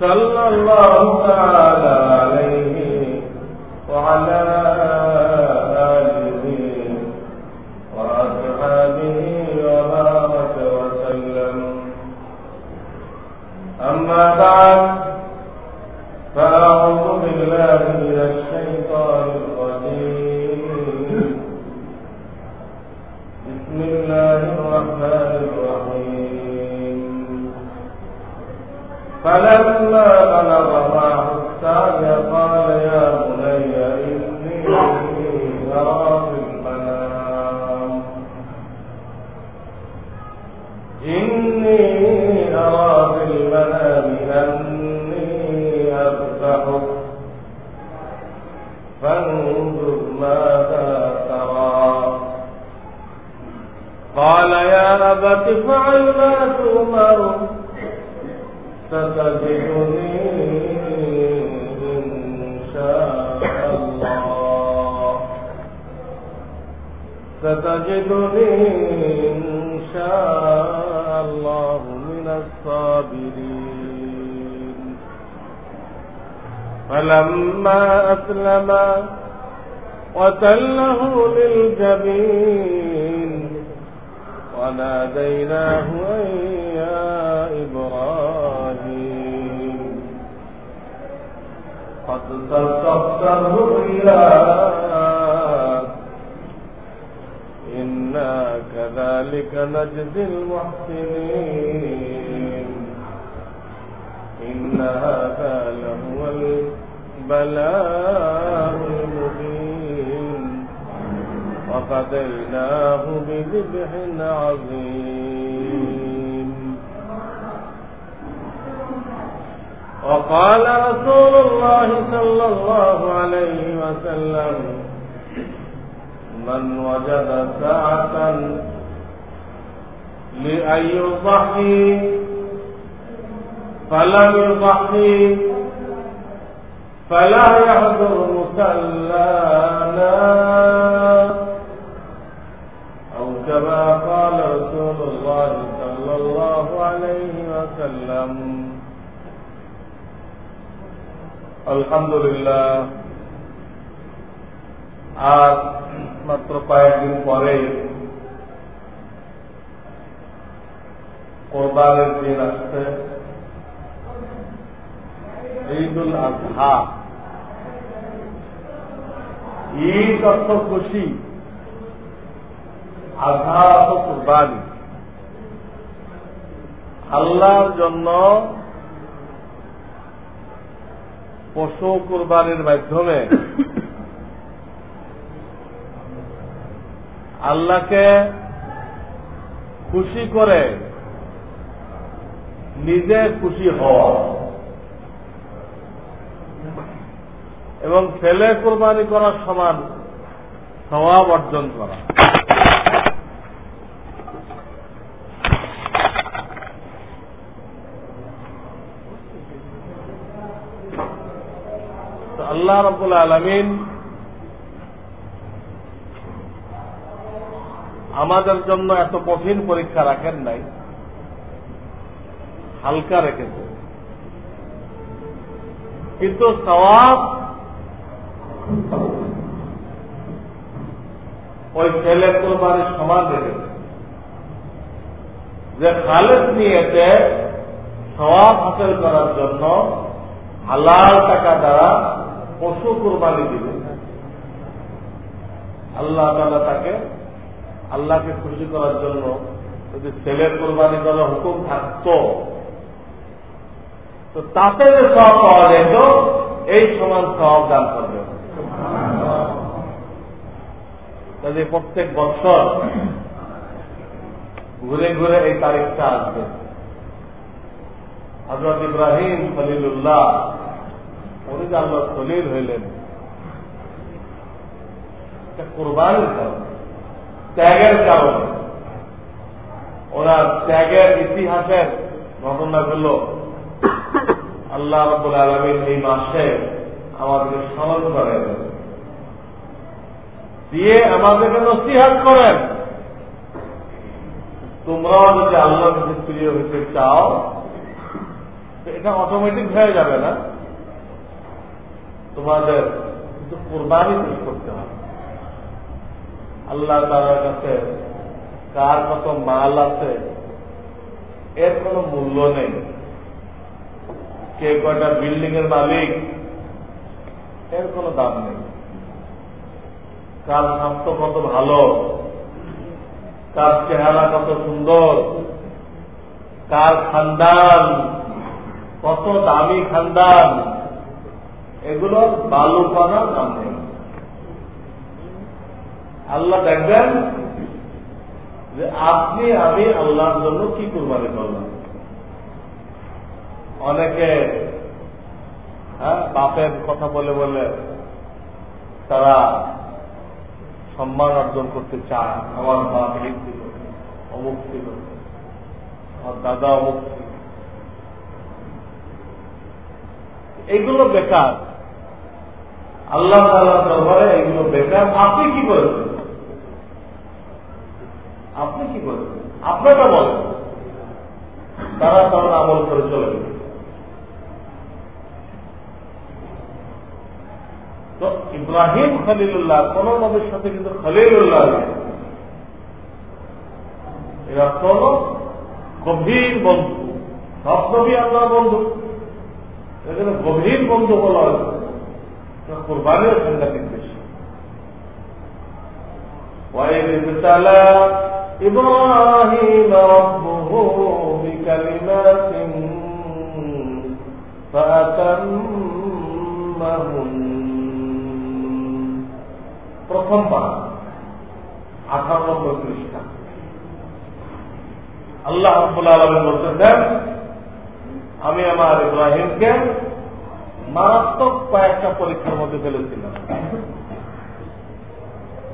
صلى الله تعالى عليه وعلى ستجدني إن شاء الله من الصابرين. فلما أسلما وتله للجبين وناديناه أن صدقت الرؤيا إنا كذلك نجزي المحسنين. إن هذا لهو البلاء المبين. وفديناه بذبح عظيم. وقال رسول الله صلى الله عليه وسلم من وجد سعة لأن يضحي فلم يضحي فلا يحضر مسلانا. أو كما قال رسول الله صلى الله عليه وسلم আলহামদুলিল্লাহ। আজ মাত্র কয়েকদিন পরে কোরবানের দিন আসছে। ঈদুল আজহা। ঈদ অর্থ খুশি, আজহা অর্থ কোরবানি। আল্লাহর জন্য পশু কোরবানির মাধ্যমে আল্লাহকে খুশি করে নিজে খুশি হওয়া এবং ছেলে কোরবানি করার সমান স্বভাব অর্জন করা। আল্লাহ রবুল আলমিন আমাদের জন্য এত কঠিন পরীক্ষা রাখেন নাই, হালকা রেখেছে কিন্তু সওয়াব ওই ছেলে কোরবানির সমান রেখেছে যে খালেদ নিয়েছে সওয়াব হাসিল করার জন্য হালাল টাকা দ্বারা পশু কোরবানি দিবে। আল্লাহ তালা তাকে, আল্লাহকে খুশি করার জন্য যদি ছেলের কোরবানি করার হুকুম থাকতো, তো তাতে যে সব পাওয়া যেত, এই সমান সব দান করবে। কাজে প্রত্যেক বছর ঘুরে ঘুরে এই তারিখটা আসবে। হজরত ইব্রাহিম খলিলুল্লাহ উনি যে আল্লাহ খলিল হইলেন কোরবানির কারণে ত্যাগের কারণে। ওনার ত্যাগের ইতিহাসের ঘটনা গুলো আল্লাহ রব্বুল আলমীর এই মাসে আমাদেরকে স্মরণ করেন দিয়ে আমাদেরকে নসিহাত করেন। তোমরাও যদি আল্লাহ প্রিয় হইতে চাও এটা অটোমেটিক হয়ে যাবে না। তোমাদের কিন্তু কোরবানি পেশ করতে হবে। আল্লাহ তালার কাছে কার কত মাল আছে, এর কোনো মূল্য নেই। কে কয়টা বিল্ডিং এর মালিক, এর কোনো দাম নেই। কার স্বাস্থ্য কত ভালো, কার চেহারা কত সুন্দর, কার খানদান, কত দামি খানদান এগুলো বালুপানা দাম নেই আল্লাহ দেখবেন যে আপনি, আমি আল্লাহর জন্য কি কুরবানি করলাম? অনেকে হ্যাঁ বাপের কথা বলে বলে তারা সম্মান অর্জন করতে চায়। আমার বাপ এই ছিল অমুক ছিল আমার দাদা অমুক ছিল এইগুলো বেকার। আল্লাহ তাল্লাহ দরবারে এগুলো বেকার। আপনি কি করেছেন আপনি কি করেছেন আপনারা বলেন। তারা তারা আমল করে চলে তো ইব্রাহিম খলিলুল্লাহ, কোন নবীর সাথে কিন্তু খলিলুল্লাহ এরা কোন গভীর বন্ধু। সব নবী আল্লাহ বন্ধু। এখানে গভীর বন্ধু বলা হয়েছে। কোরবানির সাংঘাতিক বেশি وإذ ابتلى إبراهيم ربه بكلمات فأتمهن প্রথম পারা আঠারো পৃষ্ঠা আল্লাহ রব্বুল আলমী বলতেছেন আমি আমার ইব্রাহিমকে মারাত্মক কয়েকটা পরীক্ষার মধ্যে ফেলেছিলাম।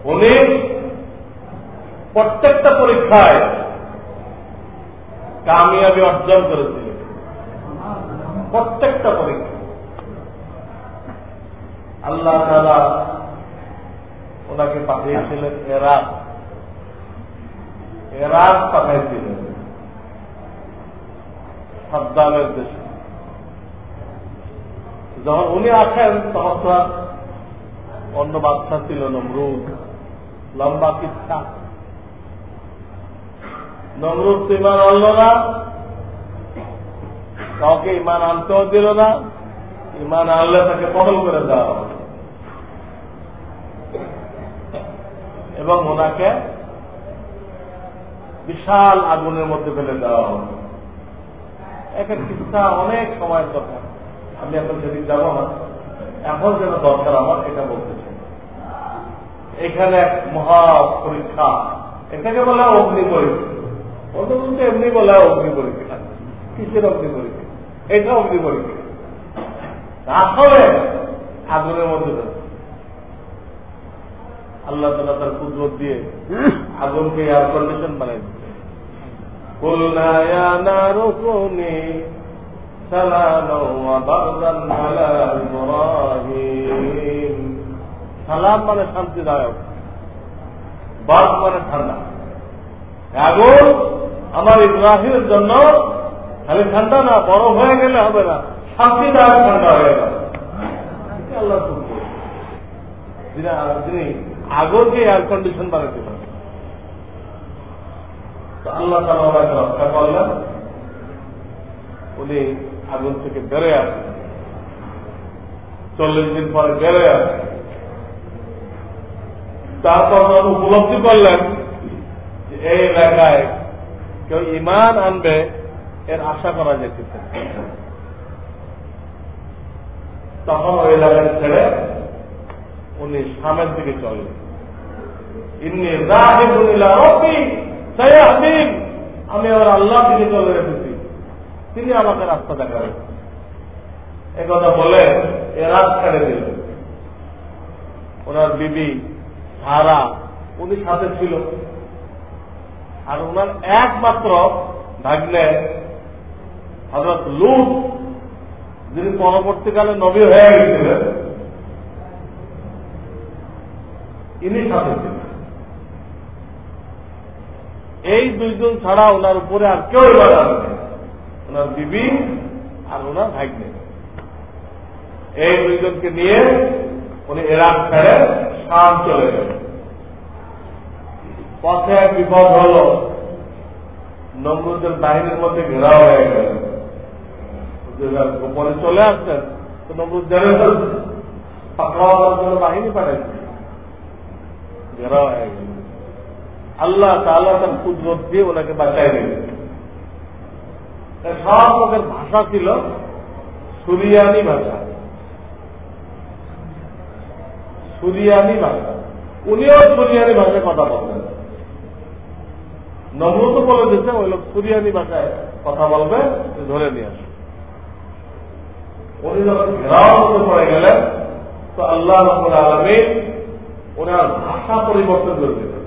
উনি প্রত্যেকটা পরীক্ষায় কামিয়াবি অর্জন করেছিলেন প্রত্যেকটা পরীক্ষা। আল্লাহ তালা ওনাকে পাঠিয়েছিলেন এরাক এরাক পাঠাইছিলেন। সাদ্দামের দেশে। যখন উনি আসেন, তখন তো অন্য বাচ্চা ছিল নমরুদ লম্বা কিচ্ছা। নমরুদ তো ইমান আনল না। কাউকে ইমান আনতেও দিল না। ইমান আনলে তাকে পহল করে দেওয়া হবে। এবং ওনাকে বিশাল আগুনের মধ্যে ফেলে দেওয়া হবে। একটা কিচ্ছা অনেক সময়ের দরকার। আমি এখন সেদিন যাব না এখন যেন দরকার আমার, এটা বলতে চাই। এখানে এক মহা পরীক্ষা, এটাকে বলা অগ্নি পরীক্ষা। অত কিন্তু এমনি বলা অগ্নি পরীক্ষা। কিসের অগ্নি পরীক্ষা? এটা অগ্নি পরীক্ষা। আসলে আগুনের মধ্যে আল্লাহ তালা তার কুদরত দিয়ে আগুনকে এয়ার কন্ডিশন বানাই দিচ্ছে سلاما وبردا على إبراهيم সালাম মানে শান্তিদায়ক বাদ মানে ঠান্ডা আগুন আমার ইব্রাহিমের জন্য খালি ঠান্ডা না বরফ হয়ে গেলে হবে না শান্তিদায়ক ঠান্ডা হয়ে গেল আল্লাহ যিনি আগুনকে এয়ার কন্ডিশন বানাতে পারে তো আল্লাহ তালা ওনাকে রক্ষা করলেন উনি আগুন থেকে বেড়ে আসেন চল্লিশ দিন পরে বেড়ে আসেন তারপর উপলব্ধি করলেন যে এই এলাকায় কেউ ইমান আনবে এর আশা করা যেতেছে। তখন ওই এলাকায় ছেড়ে উনি সামের দিকে চলে ইন্নি আমি আল্লাহ দিকে চলে রেখেছি। তিনি আমাকে রাস্তা দেখাবেন একথা বলে এ রাত ছেড়ে দিল। ওনার বিবি সারা উনি সাথে ছিল। আর ওনার একমাত্র ভাগ্নে হজরত লুট যিনি পরবর্তীকালে নবী হয়ে গেছিলেন, ইনি সাথে ছিলেন। এই দুইজন ছাড়া ওনার উপরে আর কেউ এবার ওনার বিবি আর ওনার ভাগ্নে। এই দুইজনকে নিয়ে উনি এরাক ছেড়ে শাম চলে গেলেন। পথে এক বিপদ হল, নমরুদের বাহিনীর মধ্যে ঘেরাও হয়ে গেল। গোপনে চলে আসছেন, তো নমরুদ জেনে ফেলছে পাকড়াওয়ালার জন্য বাহিনী পাঠাইছে। ঘেরাও হয়ে গেল। আল্লাহ তাল্লাহ তার কুদরত দিয়ে ওনাকে বাঁচাই দিলেন। সব লোকের ভাষা ছিল সুরিয়ানি ভাষা। সুরিয়ানি ভাষা। উনিও সুরিয়ানি ভাষায় কথা বলবেন। নমরুদ বলে দিচ্ছে ওই লোক সুরিয়ানি ভাষায় কথা বলবে ধরে নিয়ে আসে উনি যখন ঘেরাও পড়ে গেলেন, তো আল্লাহ রহমুল আলমী ওনার ভাষা পরিবর্তন করে দিলেন।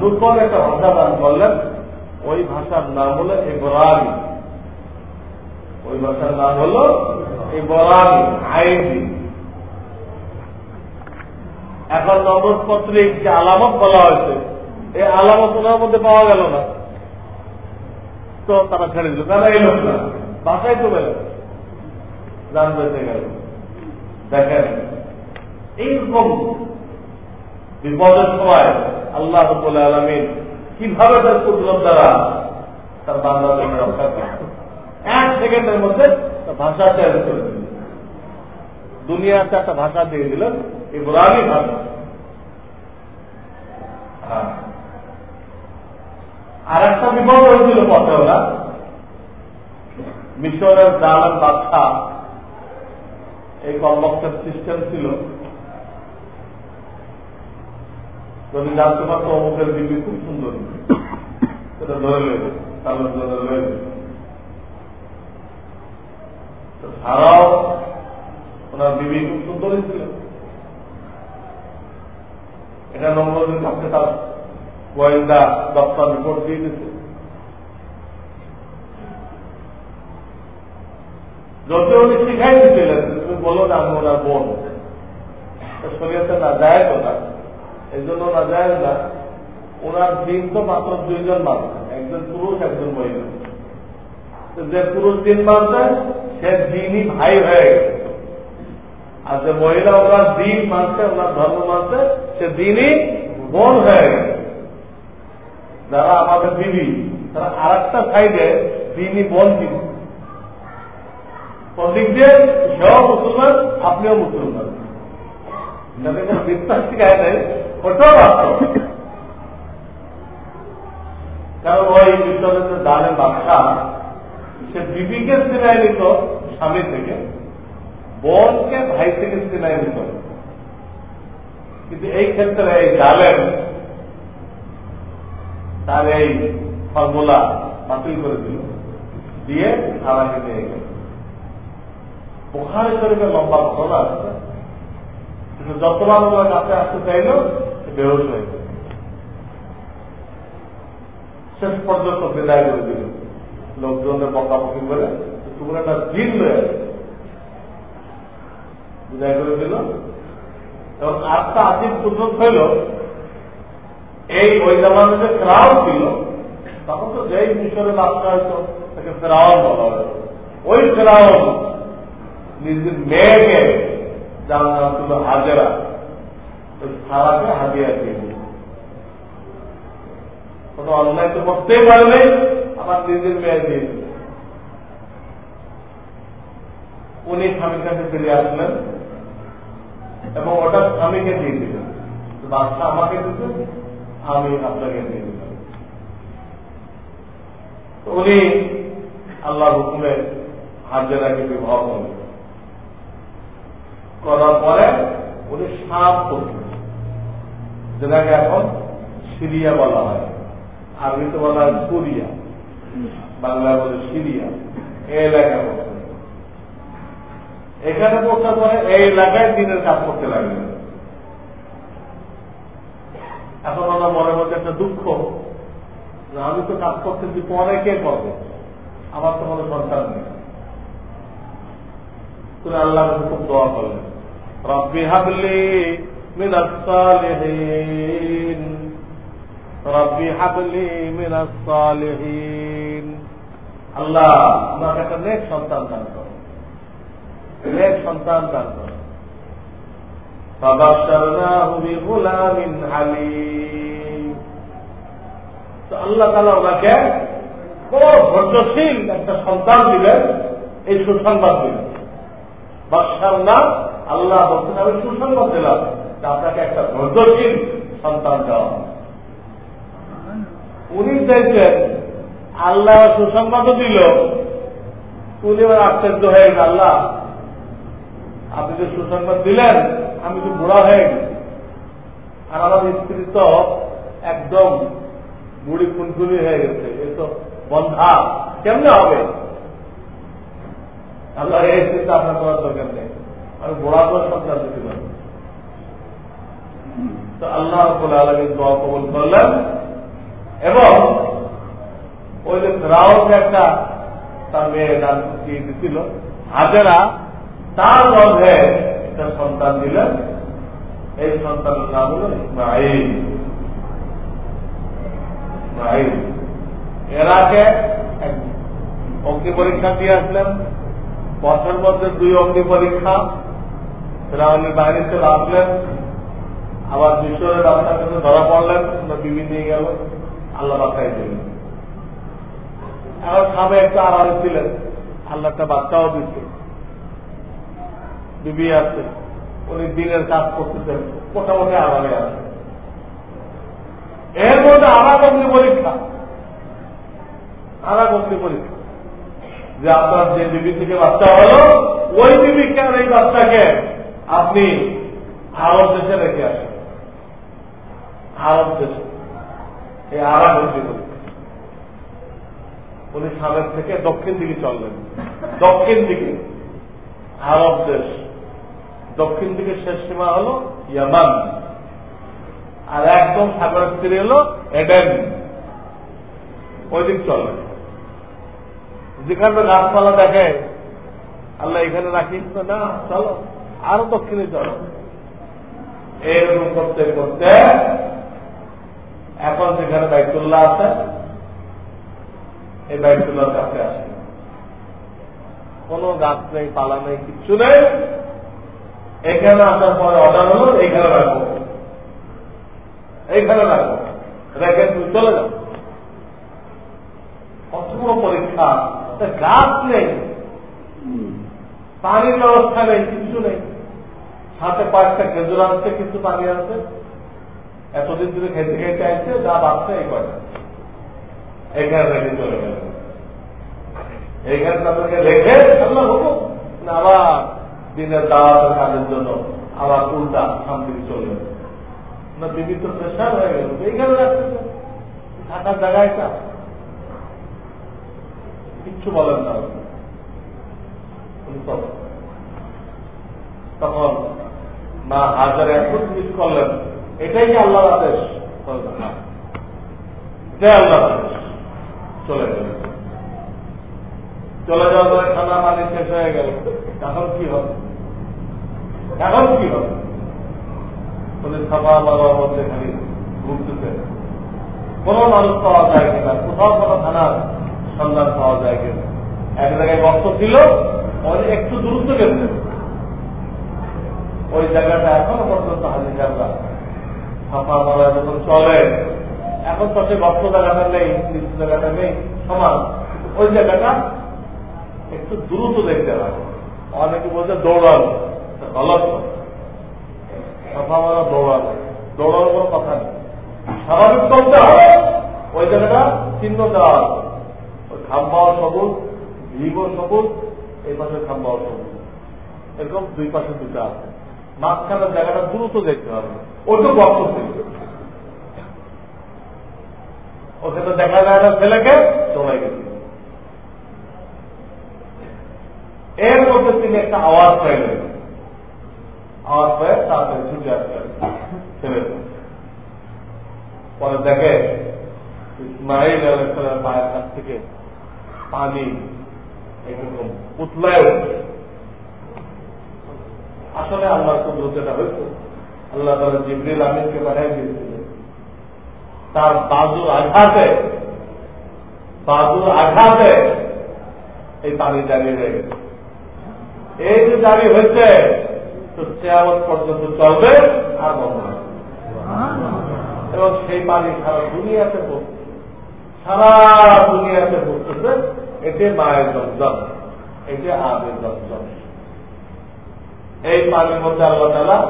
নূতন একটা ভাষা দান করলেন। ওই ভাষার নাম হলো ইব্রাহিম। ওই ভাষার নাম হলো ইব্রাহিম আইনি এখন নবজ পত্রিক যে আলামত বলা হয়েছে, এই আলামত ওনার মধ্যে পাওয়া গেল না। তো তারা ছেড়ে দিল। তারা এলো না। বাসায় তো গেল যান বেঁচে গেল। দেখেন, এইরকম বিপদের সময় আল্লাহ আলমিন কীভাবে তার কুদরত দ্বারা তার বান্দাদের রক্ষা করে এক সেকেন্ডের মধ্যে ভাষা চেঞ্জ করে দিল। দুনিয়াতে একটা ভাষা দিয়ে দিলেন ইব্রাহিম ভাষা। হ্যাঁ। আর একটা বিপদ হয়েছিল পথে ওরা মিশরের জালান বাচ্চা এই কর্মক্ষের সিস্টেম ছিল। যদি জানতে পারতো অমুকের দিল্লি খুব সুন্দর। সেটা ধরে লেবে তাহলে ধরে সারাও ওনার বিবি খুব সুন্দরই ছিল এটা নম্বরের কাছে তার গোয়েন্দা দপ্তর রিপোর্ট দিয়ে দিচ্ছে যদি উনি শিখাই দিচ্ছিলেন তুমি বলো না আমি ওনার বোন। শরীরতে না যায় না এই জন্য না যায় না ওনার দিন তো মাত্র দুইজন মানুষ একজন পুরুষ, একজন মহিলা। যে পুরুষ দিন মানছে সে দিনই ভাই হয়ে গেছে। আর যে মহিলা ওনার দিন মানছে ওনার ধর্ম মানছে সে দিনই বোন হয়ে গেছে। যারা আমাদের দিদি, তারা আর একটা সাইডে দিনই বোন কিন্তু দিক দিয়ে, সেও মুসলমান, আপনিও মুসলমান। বিশ্বাস শিখায় দানের বাদশা সে বিবিকে সিনাই নিত স্বামী থেকে বোনকে ভাই থেকে সিনাই নিত কিন্তু এই ক্ষেত্রে এই জালেন তার এই ফর্মুলা বাতিল করে দিল দিয়ে থানাকে নিয়ে গেল ওখানে শরীফের লম্বা ঘটনা আছে কিন্তু যতবার ওনার কাছে আসতে চাইল বেরোস হয়ে গেল শেষ পর্যন্ত বিদায় করে দিল। লোকজনের বকাবকি করে তুমি একটা দিন রয়ে বিদায় করে দিল। এবং আটটা আজিব সুযোগ হইল। এই ওই জামানে যে ফেরাও ছিল, তখন তো যেই মিশরে বাচ্চা হয়তো তাকে ফেরাও বলা হয়। ওই ফেরাও নিজের মেয়েকে যার নাম ছিল হাজেরা সারাকে হাজিয়া দিয়ে কোনো অন্যায় তো করতেই পারবে আমার নিজের মেয়ে দিয়ে দিল। উনি স্বামীর কাছে ফিরে আসলেন এবং ওটা স্বামীকে দিয়ে দিলেন। বাচ্চা আমাকে দিতেন আমি আপনাকে দিয়ে দিলাম। উনি আল্লাহ হুকুমে হাজেরাকে বিবাহ করলেন। করার পরে উনি সাপ করলেন। যেটাকে এখন সিরিয়া বলা হয়। আরবিতে বলা হয় সুরিয়া। বাংলায় বলে সিরিয়া। এই পড়ছেন এখানে পৌঁছার পরে এই এলাকায় দিনের কাজ করতে লাগলেন এখন ওনার মনের মধ্যে একটা দুঃখ আমি তো কাজ করতেছি পরে কে করবে? আমার তো কোনো সন্তান নেই। তুমি আল্লাহ খুব দোয়া করলেন রব্বি হাবলি মিনাস সালিহিন রব্বি হাবলি মিনাস সালিহিন আল্লাহ আমাকে একটা নেক সন্তান দান করো নেক সন্তান দান করো فبشرناه بغلام حليم তো আল্লাহ তালা ওনাকে বড় ধৈর্যশীল একটা সন্তান দিলেন এই সুসংবাদ দিলেন বাদশার না আল্লাহ বলছেন আমি সুসংবাদ দিলাম যে আপনাকে একটা ধৈর্যশীল সন্তান দেওয়া উনি চাইছেন আল্লাহ সুসংবাদও দিল, উনি এবার আশ্চর্য হয়ে আল্লাহ, আপনি যে সুসংবাদ দিলেন, আমি তো বুড়া হয়ে গেছি। আর আমার স্ত্রী তো একদম বুড়ি খুনখুনি হয়ে গেছে, এ তো বন্ধা, কেমনে হবে? আল্লাহ, এই চিন্তা আপনার করার দরকার নেই। আমি বুড়া তো সন্তান দিতে পারি তো আল্লাহ আলমী দোয়া কবল করলেন। এবং ওই যে ফেরাউকে একটা তার মেয়ে দান দিয়ে দিছিল। হাজারা তার মধ্যে একটা সন্তান দিলেন। এই সন্তানের নাম হল ইসমাইল ইসমাইল এর আগে অগ্নি পরীক্ষা দিয়ে আসলেন। বছর মধ্যে দুই অগ্নি পরীক্ষা। ফেরাউনের বাইরে চলে আসলেন। আবার মিশরের রাস্তার কাছে ধরা পড়লেন বিবি নিয়ে গেল, আল্লাহ বাসায় দিলেন। এখন সামনে একটু আড়ালে ছিলেন, আল্লাহ একটা বাচ্চাও দিচ্ছে বিবি আছে, উনি দিনের কাজ করতেছেন, মোটামুটি আড়ালে আছে। এর মধ্যে আরাম অগ্নি পরীক্ষা আরাম অগ্নি পরীক্ষা। যে আপনার যে বিবি থেকে বাচ্চা হলো, ওই বিবিকে আর এই বাচ্চাকে আপনি আরব দেশে রেখে আসেন? আরব দেশে। এই অগ্নি পরীক্ষা উনি সামনের থেকে দক্ষিণ দিকে চললেন। দক্ষিণ দিকে আরব দেশ। দক্ষিণ দিকে শেষ সীমা হল ইয়ামান। আর একদম সাগরের তীরে হল এডেন। ওই দিক চলে যেখানে গাছপালা দেখে, আল্লাহ এখানে রাখি। না, চলো। আরও দক্ষিণে চলো। এরকম করতে করতে এখন যেখানে বাইতুল্লাহ আছে, এই বাইতুল্লাহর কাছে আসে। কোন গাছ নেই, পালা নেই, কিচ্ছু নেই। এখানে আসার পরে অর্ডার হলো, এইখানে রাখব। এইখানে রাখব। রেখে তুমি চলে যাও। বড় পরীক্ষা গাছ নেই। পানির ব্যবস্থা নেই কিছু নেই। সাথে কয়েকটা খেজুর আনছে, কিছু পানি আনছে। এতদিন ধরে খেতে খেতে আসছে, যা বাচ্চা এই কয়টা? এখানে রেখে চলে গেল। এইখানে তাদেরকে রেখে আল্লাহ হব আবার দিনের দাওয়াতের কাজের জন্য আবার উল্টা শান্তি চলে না বিভিন্ন প্রেশার হয়ে গেল এইখানে রাখতেছে থাকার জায়গায় তা। কিচ্ছু বলেন না। তখন না হাজার একশো জিনিস করলেন। এটাই কি আল্লাহর আদেশ? এটাই আল্লাহর আদেশ। চলে গেল চলে যাওয়ার পরে খানা পানি শেষ হয়ে গেল। এখন কি হবে? এখন কি হবে? বলে খাবার বাবার মধ্যে খালি ঘুরতেছে কোন মানুষ পাওয়া যায় কিনা? কোথাও কোনো থানার সন্ধান পাওয়া যায় কিনা? এক জায়গায় গর্ত ছিল একটু দূরত্ব গেছে ওই জায়গাটা এখনও পর্যন্ত হাজির আমরা ফাঁপা মারা যখন চলে, এখন তো সে গর্ত জায়গাটা নেই জায়গাটা নেই, সমান। ওই জায়গাটা একটু দ্রুত দেখতে হয় অনেকে বলছে দৌড়ানো গলত দৌড়ানো দৌড়ানোর কোনো কথা নেই। স্বাভাবিক চলতে হবে। ওই জায়গাটা চিহ্ন দেওয়া আছে। ওই খাম্বাও সবুজ ভিগো সবুজ, এই পাশে খাম্বাও সবুজ। এরকম দুই পাশে দুটা আছে। মাঝখানের জায়গাটা দ্রুত দেখতে হবে। ওই তো গর্ত ছিল ওখানে দেখা যায় না, ছেলেকে চলে গেছে। এর মধ্যে তিনি একটা আওয়াজ পাইলেন। আওয়াজ পেয়ে তাড়াতাড়ি ছুটে আসলেন ছেলে পরে দেখে ইসমাইল আলাইসালামের পায়ের কাছ থেকে পানি এরকম উতলায় উঠছে। আসলে আল্লাহ কুদরতেটা হয়েছে আল্লাহ তালা জিবরিল আমিনকে পাঠিয়ে দিয়েছিলেন। তার বাজুর আঘাতে বাজুর আঘাতে এই পানি দাঁড়িয়ে হয়ে গেছে। এই যে দাঁড়িয়ে হয়েছে, তো চেয়ারত পর্যন্ত চলবে আর বন্ধ এবং সেই পানি সারা দুনিয়াতে পড়ছে। সারা দুনিয়াতে পড়তেছে এতে মায়ের জমজম এতে আমের জমজম এই পানির মধ্যে আল্লাহ তালা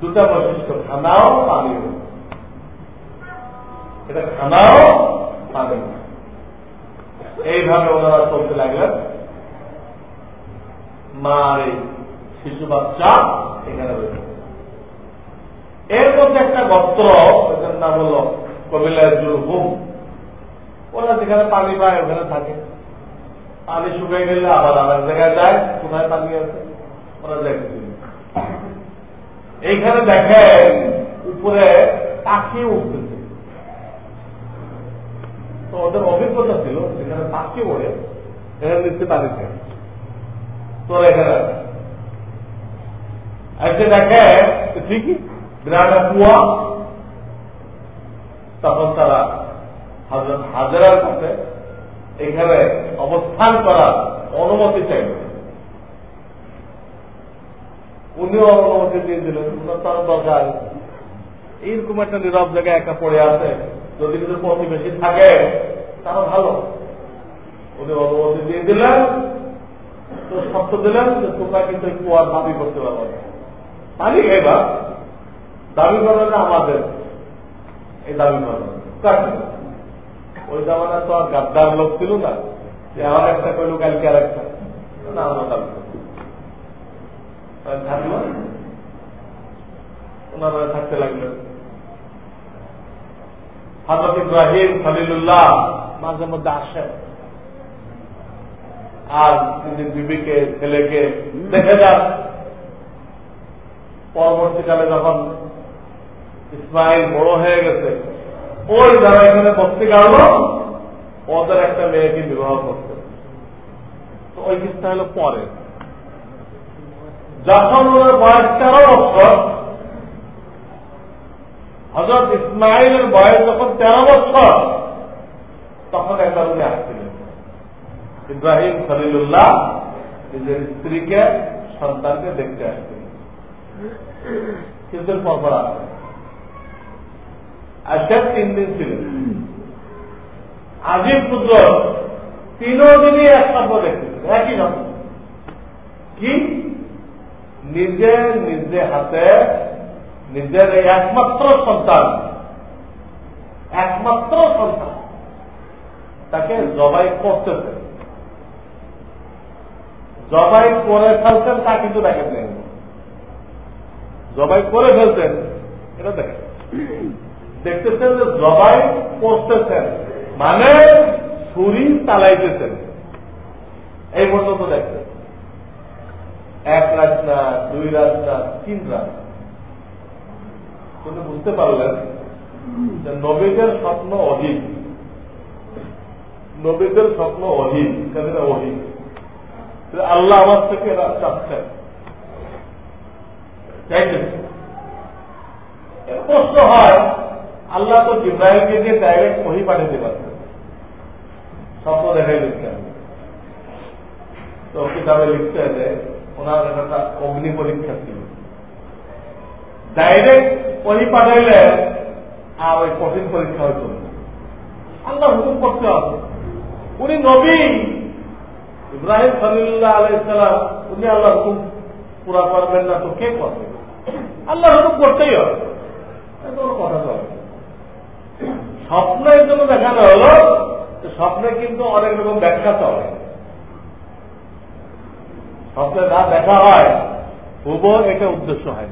দুটা বৈশিষ্ট্য খানাও পানিও এটা খানাও পানি। এইভাবে ওনারা চলতে লাগলেন। মার এই শিশু বাচ্চা এখানে রয়েছে। এর মধ্যে একটা গত্র, এটার নাম হল কবিলাজুল হুম। ওরা যেখানে পানি পায়, ওখানে থাকে। পানি শুকিয়ে গেলে আবার আলাদা জায়গায় যায় কোথায় পানি আছে এইখানে দেখে উপরে পাখি উঠতেছে। তো ওদের অভিজ্ঞতা ছিল, যেখানে পাখি ওড়ে এখানে নিচ্ছে থাকে তো এখানে এসে দেখে ঠিকই, বিরাট কুয়া। তখন তারা হাজরত হাজারার কাছে এখানে অবস্থান করার অনুমতি চাইল। উনিও অনুমতি দিয়ে দিলেন তার দরকার এইরকম একটা নীরব জায়গায় একা পড়ে আছে, যদি কিছু প্রতিবেশী থাকে, তারা ভালো। উনি অনুমতি দিয়ে দিলেন, তো শর্ত দিলেন যে তোমরা কিন্তু কুয়ার দাবি করতে পারবে পানি খাইবা দাবি করবে না আমাদের, এই দাবি করবে ওই জামানা তো আর গাদ্দার লোক ছিল না, যে আমার একটা কইল কালকে আর একটা না, আমরা দাবি ওনারা থাকতে ইব্রাহিম মাঝে মধ্যে আসেন আর বিবিকে, ছেলেকে দেখে যান। পরবর্তীকালে যখন ইসমাইল বড় হয়ে গেছে, ওই যারা এখানে বস্তি গাড়ল, ওদের একটা মেয়েকে বিবাহ করতে তো ওই কিস্তা হলো পরে। যখন ওদের বয়স তেরো বছর হজরত ইসমাইলের বয়স যখন তেরো বছর, তখন একবার উনি আসছিলেন। ইব্রাহিম খলিলুল্লাহ নিজের স্ত্রীকে, সন্তানকে দেখতে আসছিলেন। কিন্তু পরপর আসেন। আসেন তিন দিন ছিলেন। আজিব পুত্র তিনও দিনই এক সঙ্গে দেখতেছেন একই রকম। কি? নিজে নিজে হাতে নিজের এই একমাত্র সন্তান। একমাত্র সন্তান। তাকে জবাই করতেছে। জবাই করে ফেলতেন তা কিন্তু দেখেন নেই। জবাই করে ফেলতেন এটা দেখেন। দেখতেছেন যে জবাই করতেছেন মানে ছুরি চালাইতেছেন। এই পর্যন্ত দেখতেন এক রাত না, দুই রাত না, তিন রাত। কিন্তু বুঝতে পারলেন যে নবীদের স্বপ্ন অহিত নবীদের স্বপ্ন অহিত কাদের অহিত আল্লাহ আমার থেকে এরা চাচ্ছেন। চাইতেছে প্রশ্ন হয়, আল্লাহ তো জিব্রাহিমকে দিয়ে ডাইরেক্ট ওহি পাঠিয়ে দিতে পারতেন স্বপ্ন দেখাই লিখতে তো কিতাবে লিখতে ওনার একটা অগ্নি পরীক্ষা ছিল। ডাইরেক্ট ওহি পাঠাইলে আর ওই কঠিন পরীক্ষা হইত আল্লাহ হুকুম করতে হবে। উনি নবী। ইব্রাহিম খলিল্লাহ আলাইসালাম উনি আল্লাহ হুকুম পুরা করবেন না তো কে করবে? আল্লাহ হুকুম করতেই হবে। কথা তো স্বপ্নের জন্য দেখানো হলো, স্বপ্নে কিন্তু অনেক রকম ব্যাখ্যা চলে স্বপ্নে যা দেখা হয় হুব এটা উদ্দেশ্য হয়।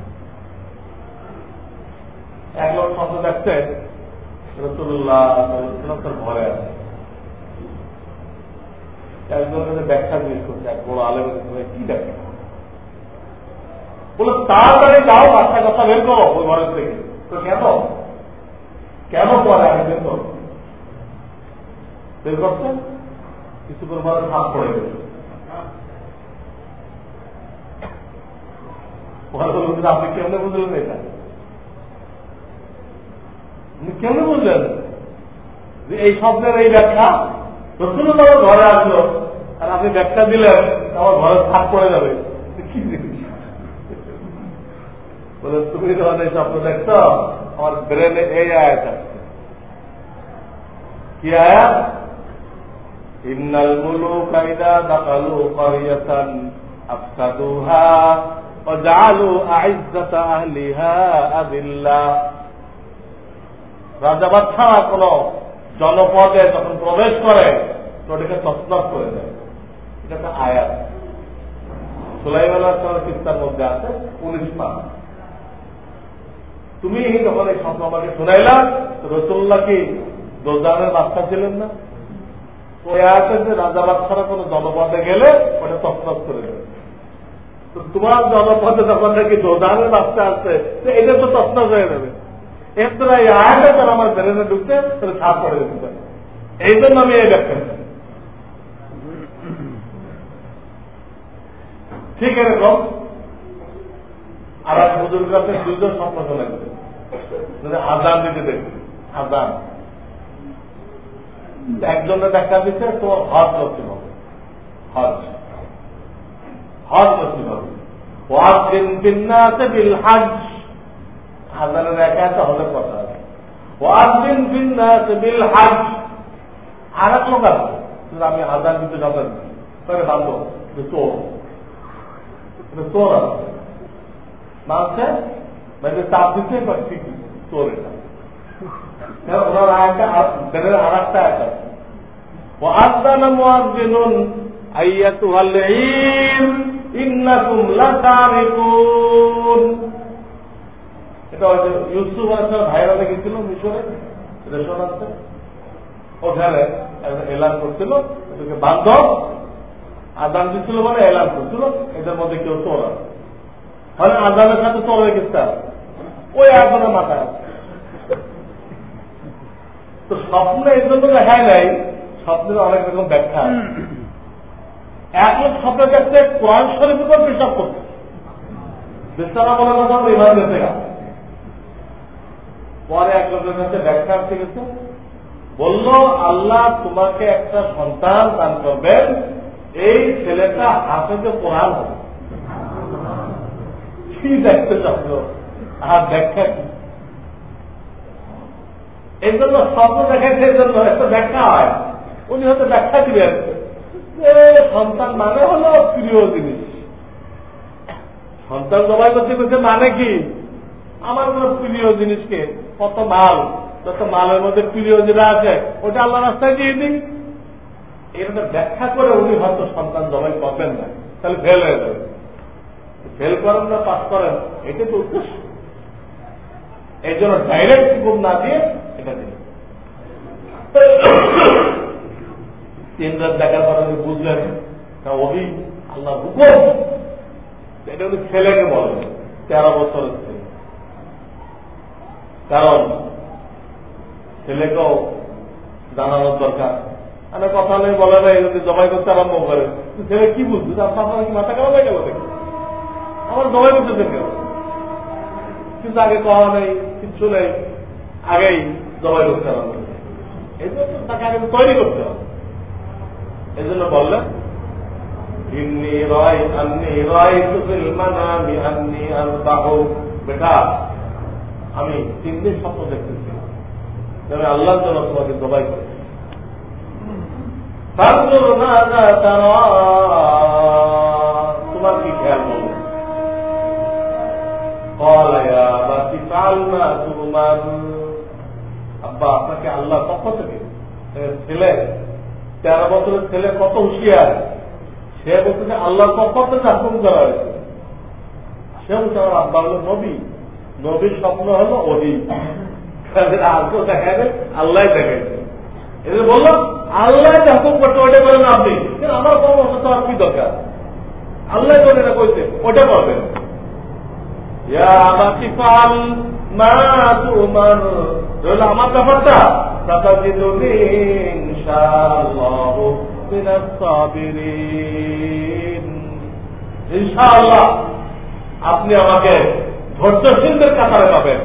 এক লোক স্বপ্ন দেখছে রসুল্লাহ ঘরে আছে। একজনের কাছে ব্যাখ্যা জিজ্ঞেস করছে এক বড় আলেম কি বলে তাড়াতাড়ি যাও কথা বের করো ওই ঘরের থেকে তো কেন? কেন পরে আমি বের করো বের করছে কিছু করে সাপ পড়ে গেছে। আপনি কেমনে বুঝলেন এটা? আপনি কেমনে বুঝলেন? যে এই শব্দের এই ব্যাখ্যা? রসুল আমার ঘরে আসলো। আর আপনি ব্যাখ্যা দিলেন, আমার ঘরে থাক পড়ে যাবে। কি বলে, তুমি যখন এই স্বপ্ন দেখছ, আমার ব্রেনে এই আয়াত আছে। কি আয়াত? ইন্নাল মুলু কাইদা দাকালু কারিয়াতান আফসাদুহা রাজা বাচ্চারা কোন জনপদে যখন প্রবেশ করে তো এটাকে তসনস করে দেয়। এটা তো আয়াত। সুলাইমাল্লাহ চিন্তার মধ্যে আছে, উনিশ পান তুমি যখন এই সন্ত আমাকে শোনাইলা, রসুল্লাহ কি দোজানের বাচ্চা ছিলেন না? ওই আয়াতের যে রাজা বাচ্চারা কোন জনপদে গেলে, ওটা তসনস করে দেয়। তোমার জনপদে যখন নাকি দোজানের বাচ্চা আসছে এটা তো তসনস হয়ে যাবে। এর এই আমার ব্রেনে ঢুকতে তাহলে ছাপ করে দিতে পারে। এই জন্য আমি এই ব্যাখ্যা ঠিক এরকম। আর এক বুজুর্গ কাছে দুজন শোনা গেছে। যদি দিতে দেখবে আজান। একজনের দেখা দিচ্ছে, তোমার হজ করতে হবে। হজ। হজ করতে হবে ওয়াজ দিন দিন না আছে বিল হাজ হাজারের একা একটা হজের কথা আছে ওয়াজ দিন দিন না আছে বিল হাজ আর এক লোক আছে আমি হাজার দিতে যাবেন তাহলে বান্ধব যে চোর চোর আছে মানছে মানে চাপ দিতে ঠিক চোর এটা ওনার আয়টা বেদের আর একটা আয়াত আছে وأذن مؤذن أيتها العير إنكم لسارقون এটা হয়তো ইউসুফ আলাইসালাম ভাইরালে গেছিল মিশরে এটা শোনাচ্ছে ওখানে এলান করছিল, এটাকে বান্ধব আদান দিচ্ছিল মানে এলান করছিল, এদের মধ্যে কেউ চোর আছে মানে আদানের সাথে হয়ে গেছে ওই আদানের মাথায়। আছে তো স্বপ্ন এই জন্য দেখা নাই, স্বপ্নের অনেক রকম ব্যাখ্যা। এক লোক স্বপ্ন দেখতে কোরআন শরীফ উপর পেশাব করছে বিস্তারা বলার কথা ইমান দিতে গেছে পরে এক লোকের কাছে ব্যাখ্যা আসতে গেছে, বলল, আল্লাহ তোমাকে একটা সন্তান দান করবেন, এই ছেলেটা হাতে কোরআন হবে। কি দেখতে স্বপ্ন আর ব্যাখ্যা কি? এই জন্য স্বপ্ন দেখাচ্ছে এই জন্য একটা ব্যাখ্যা হয়। উনি হয়তো ব্যাখ্যা দিবেন। সন্তান মানে হলো প্রিয় জিনিস। সন্তান জবাই করতে করছে মানে কি? আমার কোন প্রিয় জিনিসকে, কত মাল, যত মালের মধ্যে প্রিয় যেটা আছে, ওটা আল্লাহ রাস্তায় দিয়ে দিন। এটা ব্যাখ্যা করে উনি হয়তো সন্তান জবাই করবেন না। তাহলে ফেল হয়ে যাবে। ফেল করেন না, পাস করেন এটা তো উদ্দেশ্য। এই জন্য ডাইরেক্ট না দিয়ে এটা দিন। তিন রাত দেখার পর উনি বুঝলেন না। ওই আল্লাহ এটা উনি ছেলেকে বলেন তেরো বছরের ছেলে। কারণ ছেলেকেও জানানোর দরকার। মানে কথা নেই, বলে নাই যদি জবাই করতে আরম্ভ করে। ছেলে কি বুঝবে? আপনার কি মাথা খারাপ হয়ে গেল আমার জবাই করতেছেন কেন? কিন্তু আগে কওয়া নেই, কিচ্ছু নেই। আগেই জবাই করতে আরম্ভ করে। এই জন্য তাকে আগে তৈরি করতে হবে। এই জন্য বললেন ইন্নি রয় আন্নি রয় তুফিল মানামি বেটা, আমি তিন দিন স্বপ্ন দেখতেছি। তবে আল্লাহ জন্য তোমাকে জবাই করেছি তোমার কি খেয়াল বলো আব্বা, আপনাকে আল্লাহ পক্ষ থেকে ছেলে তেরো বছরের ছেলে কত হুশিয়ার? সে বলছে যে আল্লাহর পক্ষ হুকুম করা হয়েছে সে বলছে, আমার আব্বা হলো নবী। নবীর স্বপ্ন হলো যাবে আল্লাহ দেখাইছে। এদের আল্লাহ হুকুম করতে ওটা করেন আপনি। আমার আর কি দরকার? আল্লাহ বলে না কইছে, ওটা করবেন ইয়া আমাকে ফাল মা রইল আমার ব্যাপারটা তাতাজিদুনি ইনশাআল্লাহ, আপনি আমাকে ধৈর্যশীলদের কাতারে পাবেন।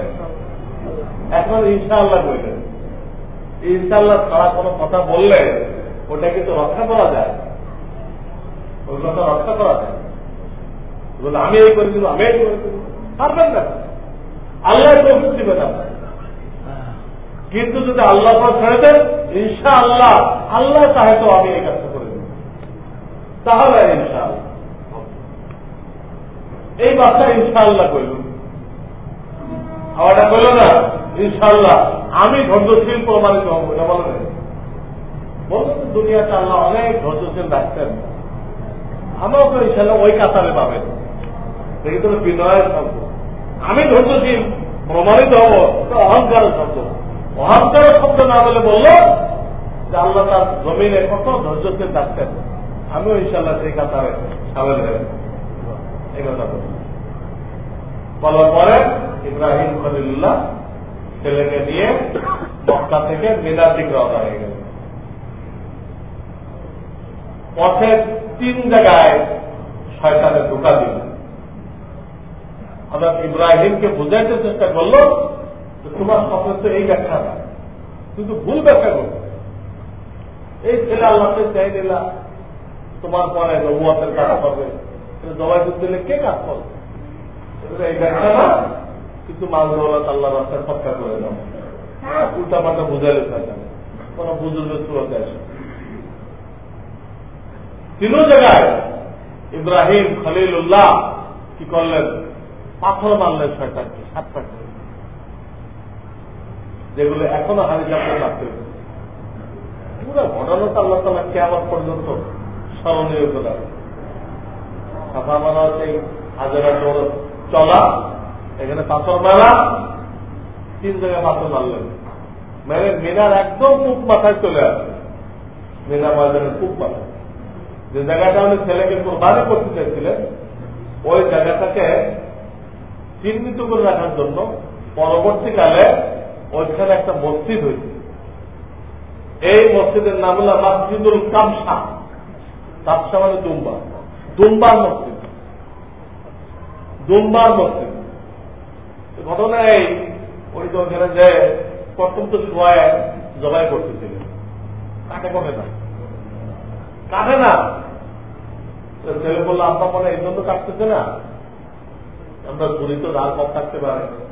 এখন ইনশাআল্লাহ বললেন ইনশাআল্লাহ ছাড়া কোনো কথা বললে ওটা কিন্তু রক্ষা করা যায়। ওই কথা রক্ষা করা যায়। আমি এই করে দিব আমি এই করে দিব পারবেন না। আল্লাহ দিবেন আপনার কিন্তু যদি আল্লাহ ছেড়ে দেন ইনশা আল্লাহ আল্লাহ চাহে তো আমি এই কাজটা করে দেব। তাহলে ইনশাআল্লাহ এই বাচ্চা ইনশাআল্লাহ করল। আমারটা করল না, ইনশাআল্লাহ আমি ধৈর্যশীল প্রমাণিত হব, এটা বলে না। বলুন দুনিয়াতে আল্লাহ অনেক ধৈর্যশীল রাখতেন আমরাও তো ইনশাল্লাহ ওই কাতারে পাবেন। দেখি তো বিনয়ের শব্দ। আমি ধৈর্যশীল, প্রমাণিত হব অহংকারের শব্দ। অহংকারের শব্দ না বলে বলল যে আল্লাহ তার জমিনে কত ধৈর্যশীল রাখতেন আমিও ইনশাল্লাহ সেই কাতারে সামিল হয়ে এই কথা বলি বলার পরে ইব্রাহিম খলিল্লাহ ছেলেকে নিয়ে মক্কা থেকে মিনার দিক রওনা হয়ে গেল। পথে তিন জায়গায় শয়তানের ঢোকা দিল। অর্থাৎ ইব্রাহিমকে বুঝাইতে চেষ্টা করল তোমার স্বপ্ন তো এই ব্যাখ্যা না। কিন্তু ভুল ব্যাখ্যা করবে এই ছেলে আল্লাহকে চাই দিলা, তোমার পরে নবুয়াতের কাজ করবে জবাই দুধ দিলে কে কাজ করবে? এই ব্যাখ্যা না, কিন্তু মালদৌলত আল্লাহ রাস্তায় সৎকার করে দাও। উল্টা পাল্টা বুঝাইলে কোন বুজুর্গের চুলোতে আসে তিনও জায়গায় ইব্রাহিম খলিলুল্লাহ কি করলেন? পাথর মারলেন শয়তানকে সাত পাখি যেগুলো এখনও হারি যাতে রাখতে পুরো ঘটনাটা আল্লাহ তালা কেমন পর্যন্ত স্মরণীয় করে সাফা মারা সেই হাজারা চলা, এখানে পাথর মারা, তিন জায়গায় পাথর মারলেন। মানে মিনার একদম কূপ মাথায় চলে আসে। মিনা ময়দানের কূপ মাথায়। যে জায়গাটা উনি ছেলেকে কোরবানি করতে চাইছিলেন ওই জায়গাটাকে চিহ্নিত করে রাখার জন্য পরবর্তীকালে ওইখানে একটা মসজিদ হয়েছে। এই মসজিদের নাম হল মাসজিদুল কামসা। কামসা মানে দুম্বা। দুম্বার মসজিদ। দুম্বার মসজিদ। ঘটনা এই ওই তো ওখানে যে প্রথম তো শোয়ায় জবাই করতেছিলেন। কাকে কমে না? কাটে না? ছেলে বলল আপনার মনে এই জন্য কাটতেছে না। আমরা ছুরি কম থাকতে পারে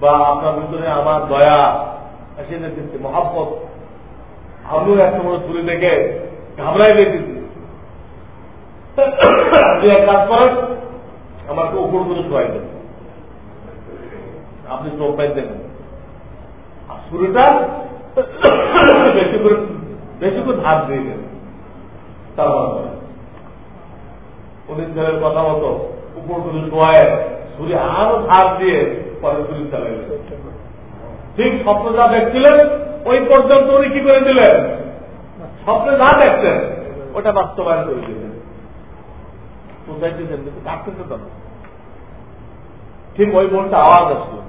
বা আপনার ভিতরে আমার দয়া, এসে দিচ্ছে, মহাব্বত, আমিও একটা বড় ছুরি দেখে ঘাবড়াই দিয়ে আপনি এক কাজ করেন, আমাকে উপর করে শোয়াই দেন। আপনি চোখ পাই দেবেন আর ছুরিটা বেশি করে বেশি করে ধার দিয়ে দেবেন উনি ছেলের কথা মতো উপর করে শোয়ায় ছুরি আরও ধার দিয়ে পরে ছুরি চালাইলেন ঠিক স্বপ্ন যা দেখছিলেন, ওই পর্যন্ত উনি কি করে দিলেন? স্বপ্নে যা দেখছেন, ওটা বাস্তবায়ন করে দিলেন। দিলেন? কাটতেছে তো? ঠিক ওই বোনটা আওয়াজ আসলো।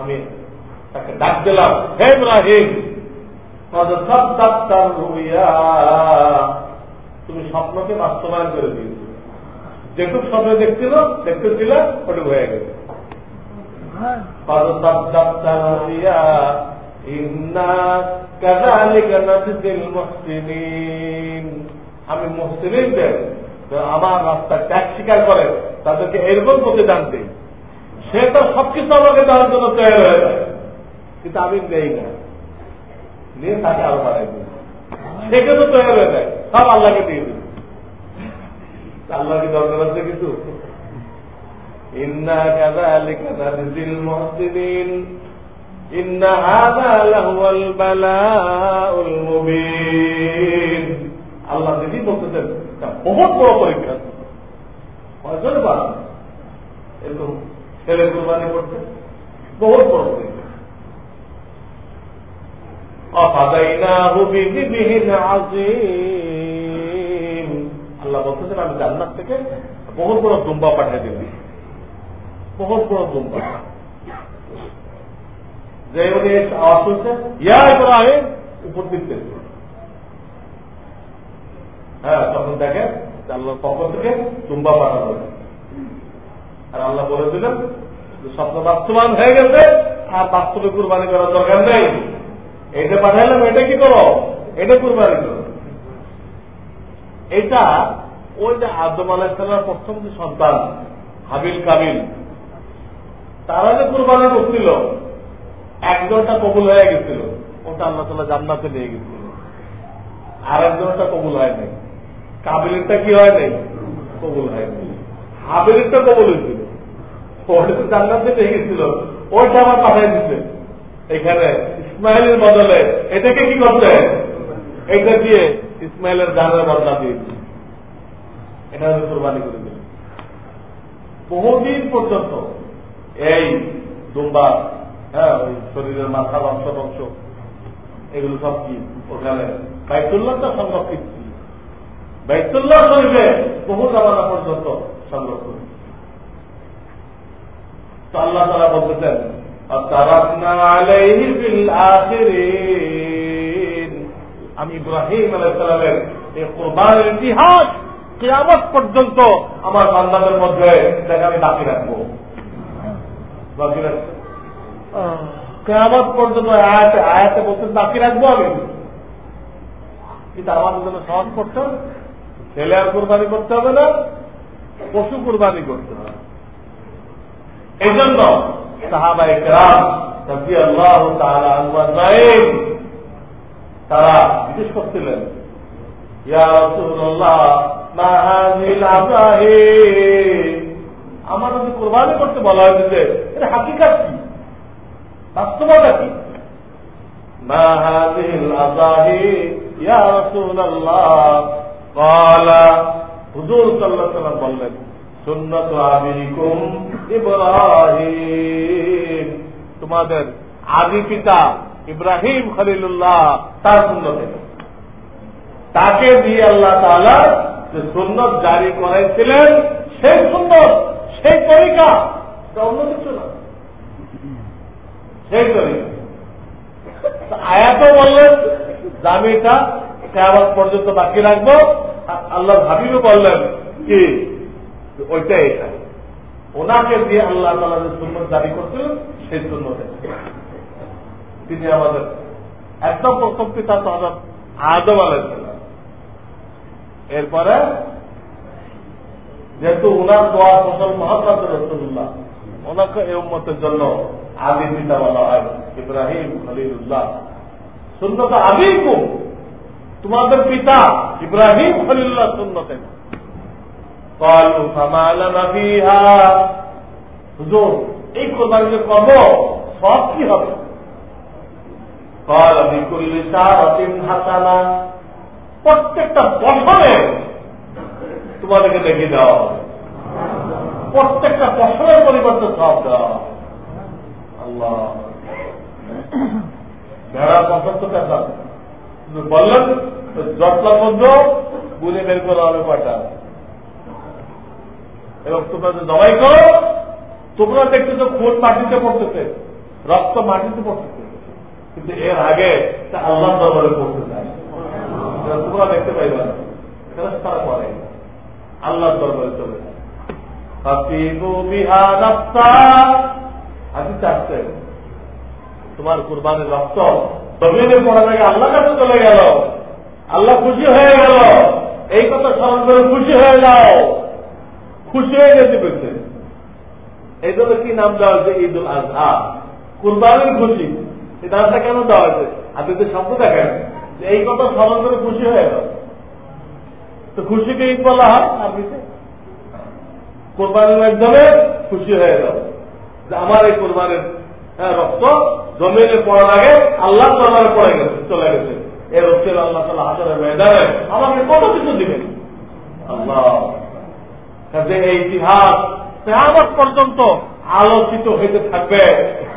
আমি তাকে ডাক দিলাম, হে ইব্রাহিম তুমি স্বপ্নকে বাস্তবায়ন করে দিয়েছ। যেটুক স্বপ্ন দেখছিল, দেখতেছিল ওটুক হয়ে গেছে। আমি মুসলিমদের আমার রাস্তা ত্যাগ স্বীকার করে, তাদেরকে এরকম প্রতিদান দিই সে তো সবকিছু আমাকে দেওয়ার জন্য তৈরি হয়ে যায়। কিন্তু আমি দেই না। নিয়ে তাকে আরও বাড়াই দিই। সেটা তো তৈরি হয়ে যায়। সব আল্লাহকে দিয়ে দিই। আল্লাহ কি দরকার আছে কিছু? ইন্না কাদা আলী কাদা নিজিল মহসিন ইন্না হাদা লাহুয়াল বালাউল মুবিন। আল্লাহ দিদি বলতেছেন এটা বহুত বড় পরীক্ষা। অজর বা এরকম ছেলে কুরবানি করতে বহুত বড় পরীক্ষা। অফাদাইনা হুবি আজিম আল্লাহ বলতেছেন, আমি জান্নাত থেকে বহুত বড় দুম্বা পাঠিয়ে দিলাম বহুত বড় দুম্বা। হ্যাঁ স্বপ্ন বাস্তবায়ন হয়ে গেছে, আর বাস্তবে কুরবানি করার দরকার নেই। এটা পাঠাইলাম, এটা কি করো? এটা কুরবানি করো। এটা ওই যে আদম আলাহিসাল্লার প্রথম যে সন্তান, হাবিল কাবিল, তারা যে কুরবানি করছিল একজনটা কবুল হয়ে গেছিল, ওটা আল্লাহ তালা জান্নাতে নিয়ে গেছিল। আর একজনটা কবুল হয় নাই। কাবিলেরটা কি হয় নাই? কবুল হয় নাই। হাবিলেরটা কবুল হয়েছিল। ওটা তো জান্নাতে নিয়ে গেছিল। ওইটা আমার পাঠিয়ে দিচ্ছে এখানে ইসমাইলের বদলে এটাকে কি করছে? এটা দিয়ে ইসমাইলের জানের বদলা দিয়েছে। হচ্ছে কোরবানি করে দিল বহুদিন পর্যন্ত এই দুম্বা হ্যাঁ ওই শরীরের মাথা অংশ অংশ এগুলো সব কি? ওখানে বাইতুল্লাহটা সংরক্ষিত ছিল। বাইতুল্লাহ শরীরে বহু জামানা পর্যন্ত সংরক্ষণ তো আল্লাহ তারা বলতেছেন আমি ইব্রাহিম আলাইসালামের এই কোরবানের ইতিহাস কেয়ামত পর্যন্ত আমার বান্দাদের মধ্যে দেখে আমি বাকি রাখব। বাকি রাখব? কেয়ামত পর্যন্ত আয়াতে আয়াতে বলতে বাকি রাখব আমি। কিন্তু আমাদের জন্য সহজ করতে হবে। ছেলে আর কোরবানি করতে হবে না পশু কোরবানি করতে হবে। এই জন্য সাহাবা একরাম আল্লাহ তারা জিজ্ঞেস করছিলেন আমার যদি কোরবানি করতে বলা হয়েছে যে, এটা হাকিকাত কি? বাস্তবতা কি? বললেন, সুন্নত আমিরিকুম ইব্রাহিম। তোমাদের আদি পিতা ইব্রাহিম খলিলুল্লাহ, তার সুন্নত। তাকে দিয়ে আল্লাহ তালা যে সুন্নত জারি করাইছিলেন সেই সুন্নত, সেই তরিকা অন্য কিছু না। সেই তরিকা। আয়াতও বললেন এটা কেমন পর্যন্ত বাকি রাখব। আল্লাহ ভাবিও বললেন কি ওইটাই এটা। ওনাকে দিয়ে আল্লাহ তালা যে সুন্নত জারি করছিলেন, সেই সুন্নত তিনি আমাদের একদম প্রথম পিতা তো হজরত আদম আলাইসাল্লাম এরপরে, যেহেতু ওনার দোয়া ফসল মহাপ্রাত রসুল্লাহ ওনাকে এই উন্মতের জন্য আদি পিতা বলা হয়, ইব্রাহিম খলিলুল্লাহ। সুন্নত আদি কুম তোমাদের পিতা ইব্রাহিম খলিল্লাহ সুন্নতে। এই কথা যে সব কি হবে? প্রত্যেকটা বছরে তোমাদেরকে দেখে দেওয়া হবে। প্রত্যেকটা বছরের পরিবর্তে সব দেওয়া হবে। আল্লাহ। ভেড়া বছর তো কেন বললেন যতটা পর্যন্ত গুলি বের করা হবে এবং তোমরা যে জবাই করো, তোমরা দেখতেছো খুন মাটিতে পড়তেছে, রক্ত মাটিতে পড়তেছে। কিন্তু এর আগে আল্লাহ দরবারে পড়তে চায় তোমরা দেখতে পাইবে না। তারা করে আল্লাহ দরবারে চলে তোমার কুরবানের রক্ত জমিনে পড়া থেকে আল্লাহ কাছে চলে গেল। আল্লাহ খুশি হয়ে গেল। এই কথা স্মরণ করে খুশি হয়ে যাও। খুশি হয়ে যেতে পেরেছে। এই জন্য কি নাম দেওয়া হয়েছে? ঈদ উল আজহা। কুরবানির খুশি। এই নামটা কেন দেওয়া হয়েছে? আপনি তো শব্দ দেখেন। এই কথা স্মরণ করে খুশি হয়ে গেল। তো খুশিকে ঈদ বলা হয়? আরবিতে কোরবানির মাধ্যমে খুশি হয়ে গেল। যে আমার এই কোরবানির হ্যাঁ রক্ত জমিনে পড়ার আগে আল্লাহ দরবারে পড়ে গেছে চলে গেছে। এ রক্তের আল্লাহ তালা হাজারের ময়দানে আমাকে কত কিছু দিবেন? আল্লাহ। এই ইতিহাস পর্যন্ত আলোচিত হইতে থাকবে।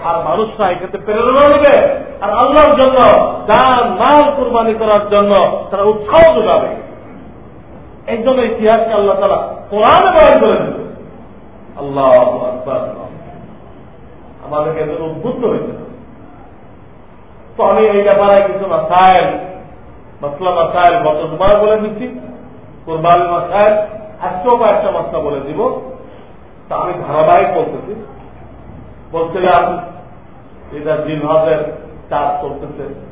আর মানুষরা এক্ষেত্রে প্রেরণা নেবে। আর আল্লাহর জন্য, যার মাল কুরবানি করার জন্য তারা উৎসাহ যোগাবে। এই জন্য ইতিহাসকে আল্লাহ তারা কোরআনে বয়ন করে দিল আল্লাহ আমাদেরকে এত উদ্বুদ্ধ হয়েছে তো আমি এই ব্যাপারে কিছু মাসাইল, মসলা মাসাইল গত দুবার বলে দিচ্ছি। কোরবানি মাসাইল, আজকেও কয়েকটা মশলা বলে দিব। তা আমি ধারাবাহিক বলতেছি। বলছিলাম এটা জিনহাজের চাপ চলতেছে।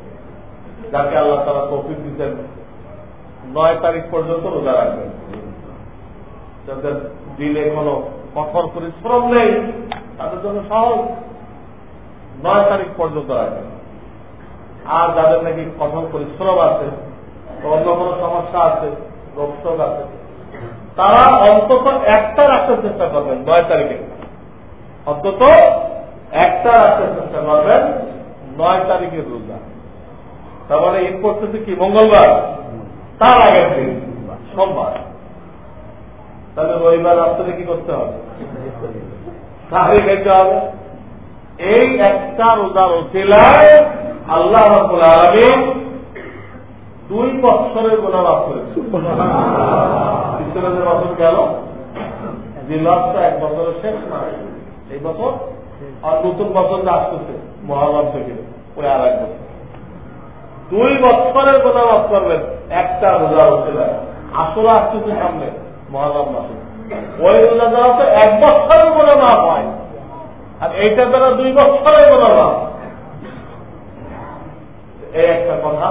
যাকে আল্লাহ তারা তফিক দিচ্ছেন নয় তারিখ পর্যন্ত রোজা রাখবেন। যাদের দিনে কোনো কঠোর পরিশ্রম নেই, তাদের জন্য সহজ। নয় তারিখ পর্যন্ত রাখবেন। আর যাদের নাকি কঠোর পরিশ্রম আছে অন্য কোনো সমস্যা আছে রোগ আছে তারা অন্তত একটা রাখতে চেষ্টা করবেন, নয় তারিখে। অন্তত একটা রাখতে চেষ্টা করবেন, নয় তারিখের রোজা। তার মানে ঈদ করতেছে কি, মঙ্গলবার? তার আগের দিন, সোমবার। তাহলে রবিবার রাত্রে কি করতে হবে? তাহলে খেতে হবে। এই একটা রোজার ওসিলায় আল্লাহ রাবুল আলমী দুই বৎসরের গোনা লাভ করেছে। ইসলামের বছর গেল। জিলাসটা এক বছরের শেষ না এই বছর আর নতুন বছর যে আসতেছে মহারাম থেকে, ওই আর এক বছর। দুই বছরের গোনা লাভ করবেন একটা রোজা ওসিলায় আসলে আসতেছে সামনে মহারাম মাসে। ওই রোজা দ্বারা তো এক বছরের গোনা না হয়। আর এইটা দ্বারা দুই বছরের গোনা লাভ। এই একটা কথা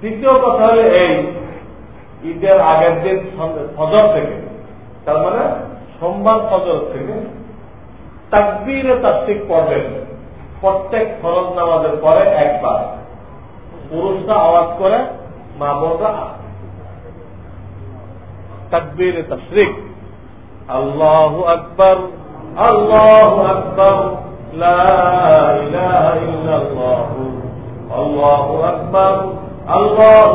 দ্বিতীয় কথা হলো এই ঈদের আগের দিন ফজর থেকে, তার মানে সোমবার ফজর থেকে তাকবীরে তাস্তিক পড়বেন। প্রত্যেক ফরজ নামাজের পরে একবার পুরুষরা আওয়াজ করে, মা বোনরা তাকবীরে তাশরিক আল্লাহ আকবর আল্লাহ আকবর। আল্লাহু আকবর। এটাকে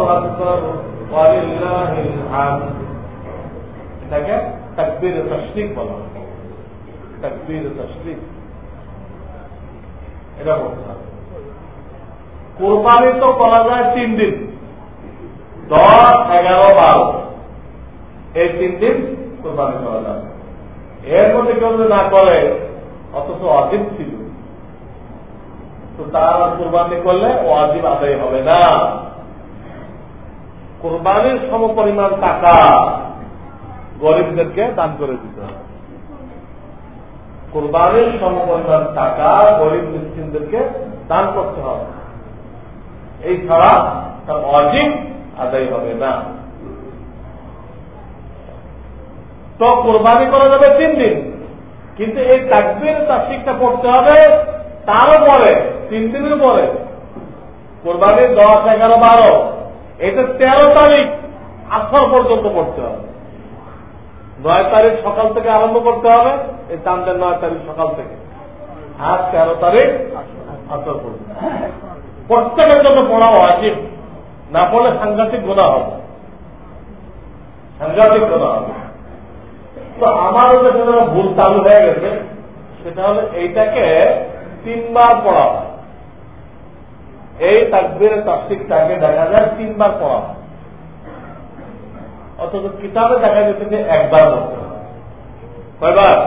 বলা এটা বলতে কোরবানি তো করা যায় তিন দিন। দশ, এগারো, বারো। এই তিন দিন কোরবানি করা যাবে এর মধ্যে কেউ না করে, অথচ অজিব ছিল। তো তার কোরবানি করলে ওয়াজিব আদায় হবে না। কোরবানির সম পরিমাণ টাকা গরিবদেরকে দান করে দিতে হবে। কোরবানির সম পরিমাণ টাকা গরিব মিসকিনদেরকে দান করতে হবে। এই ছাড়া তার অজিব আদায় হবে না। তো কোরবানি করা যাবে তিন দিন। কিন্তু এই তাকবির তাসিকটা করতে হবে তারও পরে, তিন দিনের পরে। কোরবানির দশ, এগারো, বারো। এটা তেরো তারিখ আসর পর্যন্ত পড়তে হবে। নয় তারিখ সকাল থেকে আরম্ভ করতে হবে, এই চান্দের নয় তারিখ সকাল থেকে। আর তেরো তারিখ আসর পর্যন্ত। প্রত্যেকের জন্য পড়া উচিত না পড়লে সাংঘাতিক গোনা হবে। সাংঘাতিক গোনা হবে। তো আমারও যেটা ভুল চালু হয়ে গেছে, সেটা হলো এইটাকে তিনবার পড়া হয়। এই তাকবিরের তাস্তিকটাকে দেখা যায় তিনবার পড়া অথচ কিতাবে দেখা যেতে যে একবার বলতে কয়বার?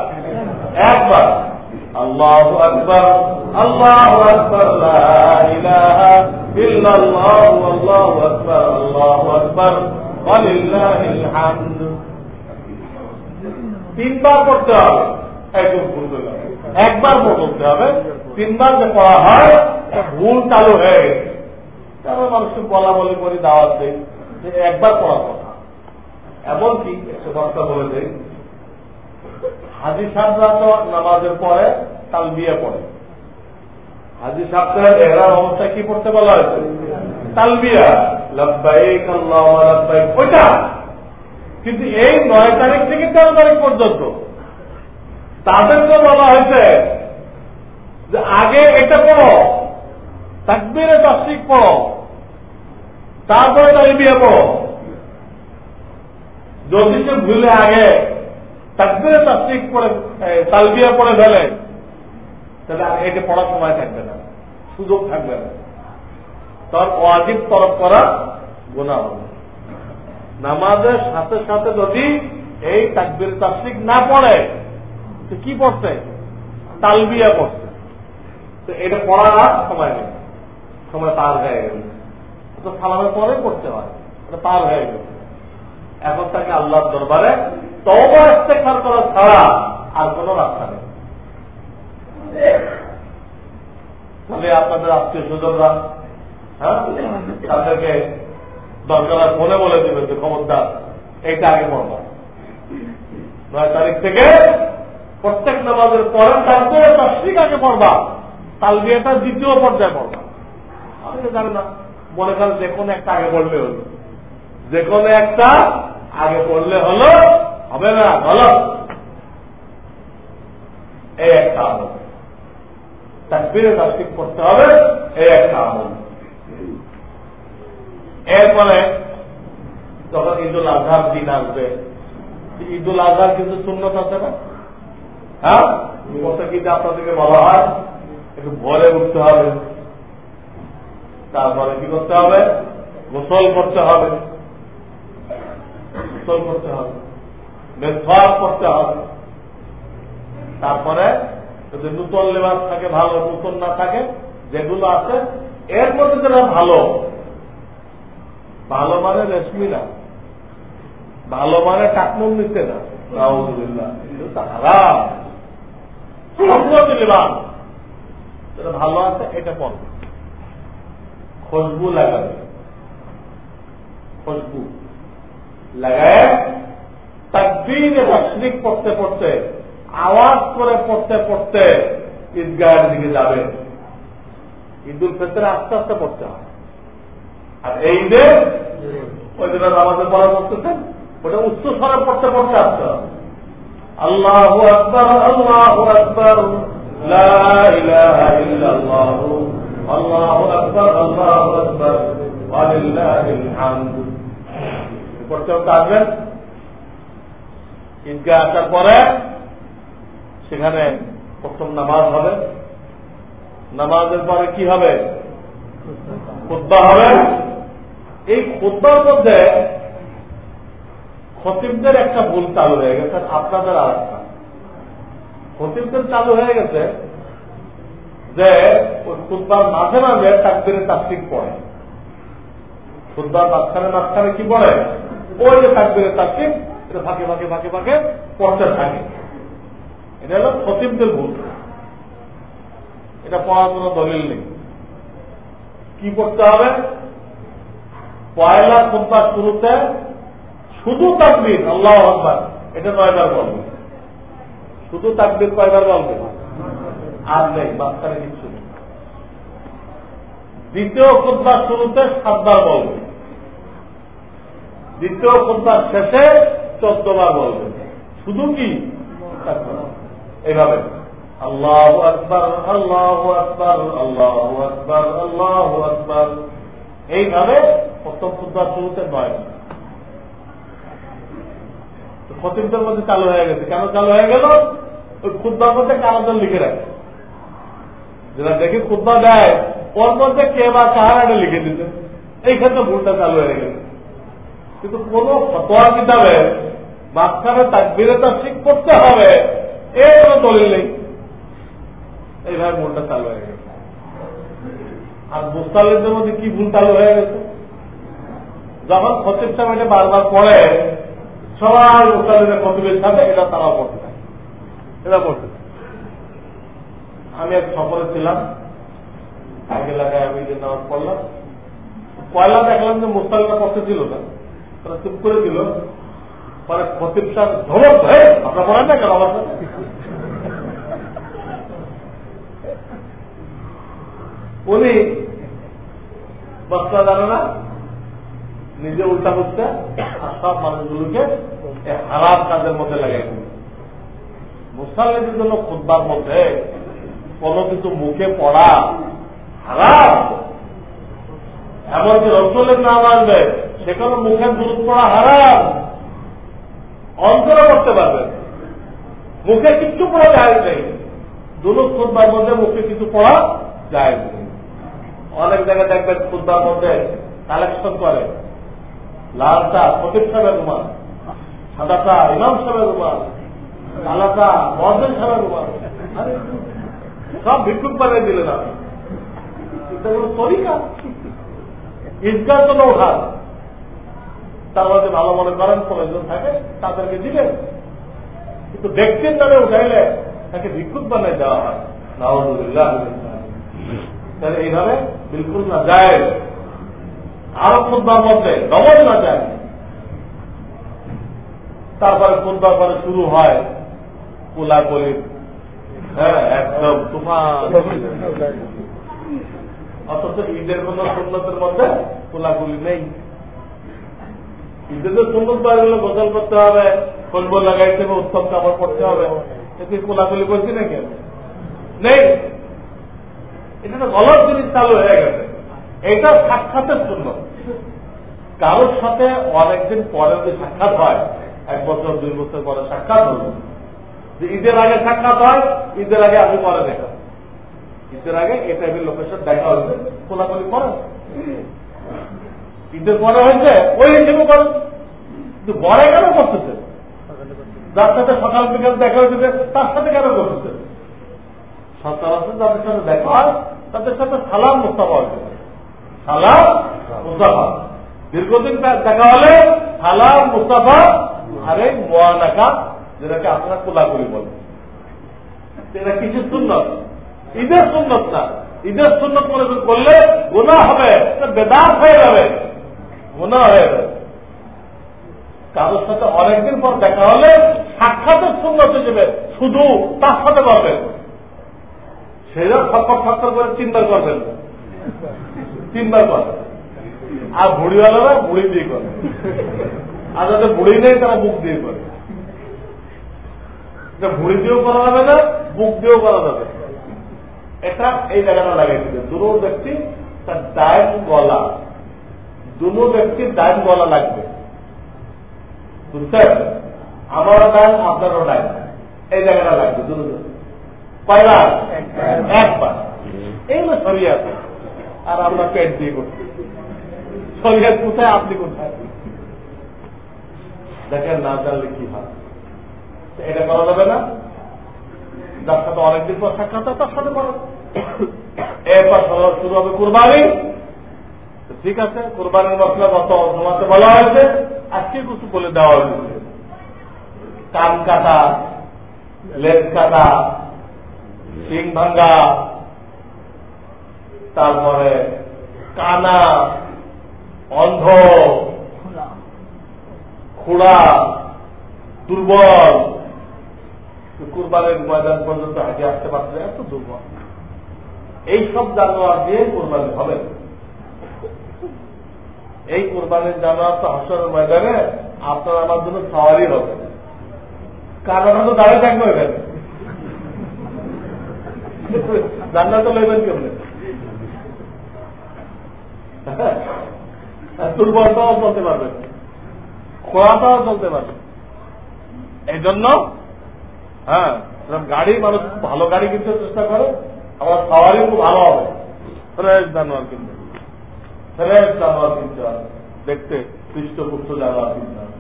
একবার। আল্লাহ আকবর আল্লাহ আকবর তিনবার পড়তে হবে। একদম একবার পড়তে হবে। তিনবার যে পড়া হয় ভুল চালু হয়ে গেছে। তারপর মানুষকে বলা বলি করে দাওয়াত দেয় যে একবার পড়া কথা। এমনকি একটা কথা বলে দেয় হাজি সাহেবরা তো নামাজের পরে তাল বিয়ে পড়ে। হাজি সাহেবদের এরার অবস্থা কি পড়তে বলা হয়েছে? তালবিয়া লব্বাইক আল্লাহ লব্বাইক। ওইটা। কিন্তু এই নয় তারিখ থেকে তেরো তারিখ পর্যন্ত। তাদেরকে বলা হয়েছে যে আগে এটা পড়ো, তাকবিরে তাসিক পড়ো, তারপরে তালবিয়া পড়ো। যদি সে ভুলে আগে তাকবিরে তাসিক পড়ে তালবিয়া পড়ে ফেলে, তাহলে এটা পড়ার সময় থাকবে না, সুযোগ থাকবে না। তার ওয়াজিব তরফ করা গোনা হবে। নামাজের সাথে সাথে যদি এই তাকবির তাসিক না পড়ে তো কি পড়ছে? তালবিয়া পড়ছে। তো এটা পড়ার সময় নেই। সময় পার হয়ে গেল। তো সালামের পরে পড়তে হয়। এটা পার হয়ে গেল। এখন তাকে আল্লাহর দরবারে তবা ইস্তেখার করা ছাড়া আর কোন রাস্তা নেই। তাহলে আপনাদের আত্মীয় স্বজনরা হ্যাঁ? তাদেরকে দরকার ফোনে বলে দেবে যে ক্ষমতা এইটা আগে পড়বা নয় তারিখ থেকে প্রত্যেক নামাজের পরের তারপরে তসরিক আগে পড়বা তাল বিয়েটা দ্বিতীয় পর্যায়ে পড়বা। জানেন না, মনে করেন যে কোনো একটা আগে পড়লে হলো। যে কোনো একটা আগে পড়লে হলো, হবে না বলো এই একটা আমল। তাকবিরে তাসরিক করতে হবে, এই একটা আমল। এরপরে যখন ঈদুল আজহার দিন আসবে, ঈদুল আজহার কিন্তু সুন্নত আছে না? হ্যাঁ? কিন্তু আপনাদেরকে বলা হয় একটু ভরে উঠতে হবে। তারপরে কি করতে হবে? গোসল করতে হবে। গোসল করতে হবে। মেঘাব করতে হবে। তারপরে যদি নূতন লেবাস থাকে, ভালো নূতন না থাকে, যেগুলো আছে, এর মধ্যে যেটা ভালো। ভালো মানে রেশমি না। ভালো মানে টাকমুন নিতে না। হারাম লেবাস। যেটা ভালো আছে, এটা পড়বে খুশবু লাগাবে। খুশবু লাগায় তাকবীরে তসরিক পড়তে পড়তে, আওয়াজ করে পড়তে পড়তে ঈদগাহের দিকে যাবে। ঈদুল ফেতরে আস্তে আস্তে পড়তে হয়। আর এই যে ওই দিন আমাদের পড়া করতেছেন, ওটা উচ্চ স্বরে পড়তে পড়তে আসতে হবে। আল্লাহ আকবর আল্লাহ আকবর। আল্লাহ আকবর আল্লাহ আকবর পড়তে পড়তে আসবেন। ঈদগাহ আসার পরে সেখানে প্রথম নামাজ হবে। নামাজের পরে কি হবে? খুদ্া হবে। এই খুদ্ার মধ্যে খতিবদের একটা ভুল চালু হয়ে গেছে। আপনাদের আর খতিবদের চালু হয়ে গেছে যে খুদ্বার মাঝে মাঝে তাকবিরে তাত্ত্বিক পড়ে। খুদ্বার মাঝখানে মাঝখানে কি পড়ে? ওই যে তাকবিরে তাত্ত্বিক এটা ফাঁকে ফাঁকে ফাঁকে ফাঁকে পড়তে থাকে। এটা হলো খতিবদের ভুল। এটা পড়ার কোন দলিল নেই। কি করতে হবে? পয়লা খুদ্া শুরুতে শুধু তাকবির, আল্লাহ আকবর, এটা নয়বার বলবে। শুধু তাকবির কয়বার বলবে? আর নেই মাঝখানে কিছু নেই। দ্বিতীয় খুদ্া শুরুতে সাতবার বলবে। দ্বিতীয় খুদ্া শেষে চোদ্দবার বলবে। শুধু কি? এইভাবে আল্লাহ আকবর আল্লাহ আকবর আল্লাহ আকবর আল্লাহ আকবর। এইভাবে প্রথম খুদ্া শুরুতে নয়। খতিবদের মধ্যে চালু হয়ে গেছে। কেন চালু হয়ে গেল? ওই খুদ্বার মধ্যে কারণ লিখে রাখে। যেটা দেখি খুদ্া দেয়, ওর মধ্যে কে বা কাহার লিখে দিতে এইখানে ভুলটা চালু হয়ে গেছে। কিন্তু কোন ফতোয়া কিতাবে মাঝখানে তাকবিরে তা ঠিক করতে হবে। এর কোনো দলিল নেই। এইভাবে ভুলটা চালু হয়ে গেছে। আর মুস্তালিদের মধ্যে কি ভুল চালু হয়ে গেছে? যখন খতিব সাহেব এটা বারবার পড়ে সবাই মুস্তালিদের খতিবের সাথে এটা তারাও পড়তে থাকে এটা পড়তে আমি এক সফরে ছিলাম এক এলাকায় আমি যে নামাজ পড়লাম। পয়লা দেখলাম যে মুস্তালিরা পড়তে ছিল না। তারা চুপ করে দিল। পরে খতিব সাহেব ধমক হয়ে আপনার পড়েন না কেন আমার উনি, বস্তা জানে না নিজে উল্টা করতে আর সব মানুষগুলোকে হারাম কাজের মধ্যে লাগাই মুসাল্লিদের জন্য খুদ্বার মধ্যে কোনো কিছু মুখে পড়া হারাম এমনকি রসলের নাম আসবে, সেখানে মুখে দুধ পড়া হারাম। অন্তরে করতে পারবে মুখে কিচ্ছু পড়া যায় নেই। দুলুক খুদ্বার মধ্যে মুখে কিছু পড়া যায় অনেক জায়গায় দেখবেন খুদ্বার মধ্যে কালেকশন করে। লাল চা ফকির সাহেবের রুমাল সাদা চা ইমাম সাহেবের রুমাল কালা চা মহাজন সাহেবের রুমাল সব ভিক্ষুক বানিয়ে দিলেন আপনি। এটা কোনো তরিকা? ঈদগার জন্য ওঠান তার মধ্যে ভালো মনে করেন, প্রয়োজন থাকে, তাদেরকে দিবেন কিন্তু ব্যক্তির নামে উঠাইলে তাকে ভিক্ষুক বানিয়ে দেওয়া হয়। তাহলে এইভাবে বিলকুল না যায়। আরও খুদ্বার মধ্যে ডবল না যায় তারপরে খুদ্বার পরে শুরু হয়? কোলাকুলি হ্যাঁ অথচ ঈদের কোন সুন্নতের মধ্যে কোলাকুলি নেই। ঈদের সুন্নত বাড়িগুলো গোসল করতে হবে কলবো লাগাইতে হবে, উত্তম কাপড় পড়তে হবে। এতে কোলাকুলি করছি না কেন? নেই। এটা তো গলত জিনিস চালু হয়ে গেছে। এটা সাক্ষাতের জন্য। কারোর সাথে অনেকদিন পরে যদি সাক্ষাৎ হয়, এক বছর, দুই বছর পরে সাক্ষাৎ হল। যে ঈদের আগে সাক্ষাৎ হয়, ঈদের আগে আমি পরে দেখা। ঈদের আগে এই টাইপের লোকের সাথে দেখা হয়েছে কোলাকুলি করেন ঈদের পরে হয়েছে, ওই হিসেবে করেন কিন্তু পরে কেন করতেছে? যার সাথে সকাল বিকাল দেখা হয়েছে তার সাথে কেন করতেছে? সচরাচর যাদের সাথে দেখা হয়, তাদের সাথে সালাম মুস্তাফা হয়েছে। সালাম মুস্তাফা। দীর্ঘদিন দেখা হলে সালাম মুস্তাফা আরে মোয়ানাকা যেটাকে আপনারা কোলাকুলি বলেন। এটা কিছু সুন্নত। ঈদের সুন্নত না। ঈদের সুন্নত মনে করলে গুণা হবে বেদাত হয়ে যাবে। গুণা হয়ে যাবে। কারোর সাথে অনেকদিন পর দেখা হলে সাক্ষাতের সুন্নত হিসেবে শুধু তার সাথে পাবেন। সেটা ফটফট ফটফট করে চিন্তা করবেন। তিনবার করে। আর বুড়িওয়ালারা বুড়ি দিয়ে করে। আর যাদের বুড়ি নেই তারা মুখ দিয়ে করে। ভুড়ি দিয়েও করা যাবে না বুক দিয়েও করা যাবে এটা এই জায়গাটা লাগাইছিল দুটো ব্যক্তি তার ডাইন গলা দুটো ব্যক্তির ডাইন গলা লাগবে। বুঝছেন? আমারও ডাইন আপনারও ডাইন। এই জায়গাটা লাগবে দুটো কয়লা একবার। এই হলো শরিয়াত। আর আমরা পেট দিয়ে করছি। শরিয়াত কোথায় আপনি কোথায়? দেখেন না জানলে কি হয়? এটা করা যাবে না। যার সাথে অনেকদিন পর সাক্ষাৎ হয়, তার সাথে করা এরপর শুরু হবে কুরবানি। ঠিক আছে, কোরবানির মশলা গত জমাতে বলা হয়েছে। আজকে কিছু বলে দেওয়া হয়েছে কান কাটা, লেজ কাটা সিং ভাঙ্গা তারপরে কানা অন্ধ খুড়া দুর্বল। কুরবানের ময়দান পর্যন্ত আগে আসতে পারছে এত দুর্বল। এই সব জানোয়ার দিয়ে কোরবানি হবে। এই কোরবানির জানোয়ার তো হাসনের ময়দানে আপনার আমার জন্য সাওয়ারি হবে। কারণ তো দাঁড়িয়ে থাকবে এখানে জান্নাত তো লইবেন কেমনে? দুর্বলতাও চলতে পারবে। খোয়াটাও চলতে পারবে। এই জন্য হ্যাঁ গাড়ি, মানুষ ভালো গাড়ি কিনতে চেষ্টা করে আমার খাওয়ারই খুব ভালো হবে। ফ্রেশ জানোয়ার কিনতে। ফ্রেশ জানোয়ার কিনতে হবে। দেখতে, পৃষ্ঠপুষ্ট জানোয়ার কিনতে হবে।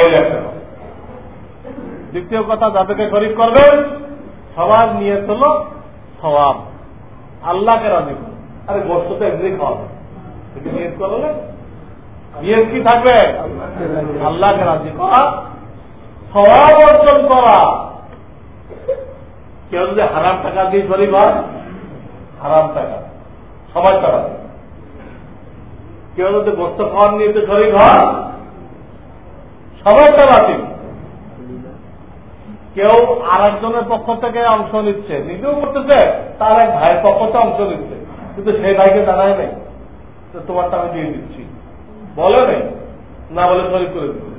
এই দ্বিতীয় কথা, যাদেরকে শরীর করবেন, সবার নিয়ে হল সবাব আল্লাহকে রাজি করুন। আরে গোষ্ঠ তো এমনি কিন্তু নিয়ত করলে? নিয়ত কি থাকবে? আল্লাহকে রাজি করা সবাব অর্জন করা। কেউ যদি হারাম টাকা দিয়ে শরীর হয়, হারাম টাকা। সবার টাকা কেউ যদি গোস্ত খাওয়ার নিয়ে শরীর হয় সবার টাকা কেউ আর একজনের পক্ষ থেকে অংশ নিচ্ছে, নিজেও করতেছে, তার এক ভাইয়ের পক্ষ থেকে অংশ নিচ্ছে। কিন্তু সেই ভাইকে জানায় নেই। তোমারটা আমি দিয়ে দিচ্ছি। বলে নেই, না বলে শরীর করে দিচ্ছে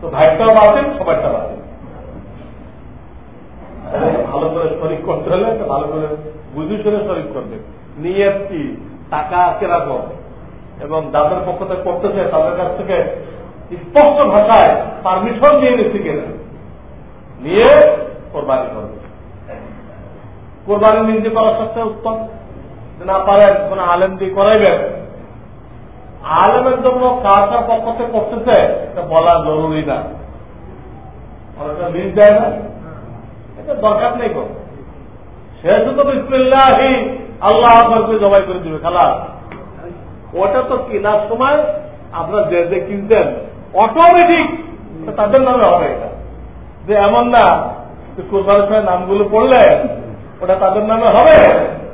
তো ভাইটাও বাতিল সবারটা বাতিল ভালো করে শরিক করতে হলে ভালো করে বুঝি শুনে শরিক করবে। নিয়ে কি? টাকা কীরকম এবং যাদের পক্ষ থেকে করতেছে, তাদের কাছ থেকে স্পষ্ট ভাষায় পারমিশন নিয়ে নিচ্ছে কিনা? নিয়ে কোরবানি করবে। কোরবানি নিজে করার সবচেয়ে উত্তম। না পারেন, কোন আলেম দিয়ে করাইবেন। আলেমের জন্য কার কার পক্ষ থেকে করতেছে, এটা বলা জরুরি না। দরকার নেই শুধু বিসমিল্লাহি, আল্লাহ জবাই করে দিবে, খালা। ওটা তো কেনার সময় আপনার যে যে কিনতেন অটোমেটিক তাদের নামে হবে এটা। যে এমন না কোরবানির নামগুলো পড়লে ওটা তাদের নামে হবে।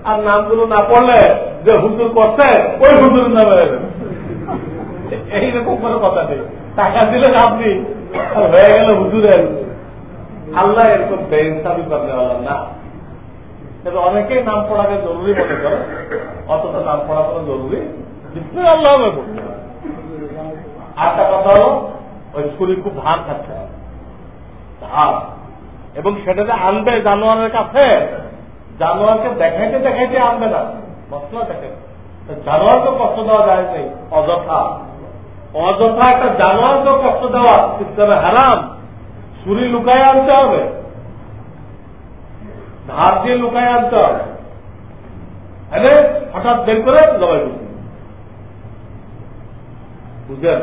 আর নামগুলো না পড়লে যে হুজুর করছে, ওই হুজুরের নামে এইরকম কোনো কথা নেই। টাকা দিলেন আপনি আর হয়ে গেল হুজুরের। আল্লাহ এরকম বেইনসাফি করতে পারলাম না। তবে অনেকেই নাম পড়াকে জরুরি মনে করে। অতটা নাম পড়া কোনো জরুরি বিষ্ণু আল্লাহ হবে পড়তে আরেকটা কথা হলো, ওই শরীর খুব ধান খাচ্ছে। ধান এবং সেটাতে আনবে জানোয়ারের কাছে। জানোয়ারকে দেখাইতে দেখাইতে আনবে না। মশলা দেখে জানোয়ারকে কষ্ট দেওয়া যায় নেই অযথা। অযথা একটা জানোয়ারকে কষ্ট দেওয়া ইসলামে হারাম। ছুরি লুকায় আনতে হবে। ধার দিয়ে লুকায় আনতে হবে। হ্যাঁ হঠাৎ বের করে জবাই করছি বুঝলেন?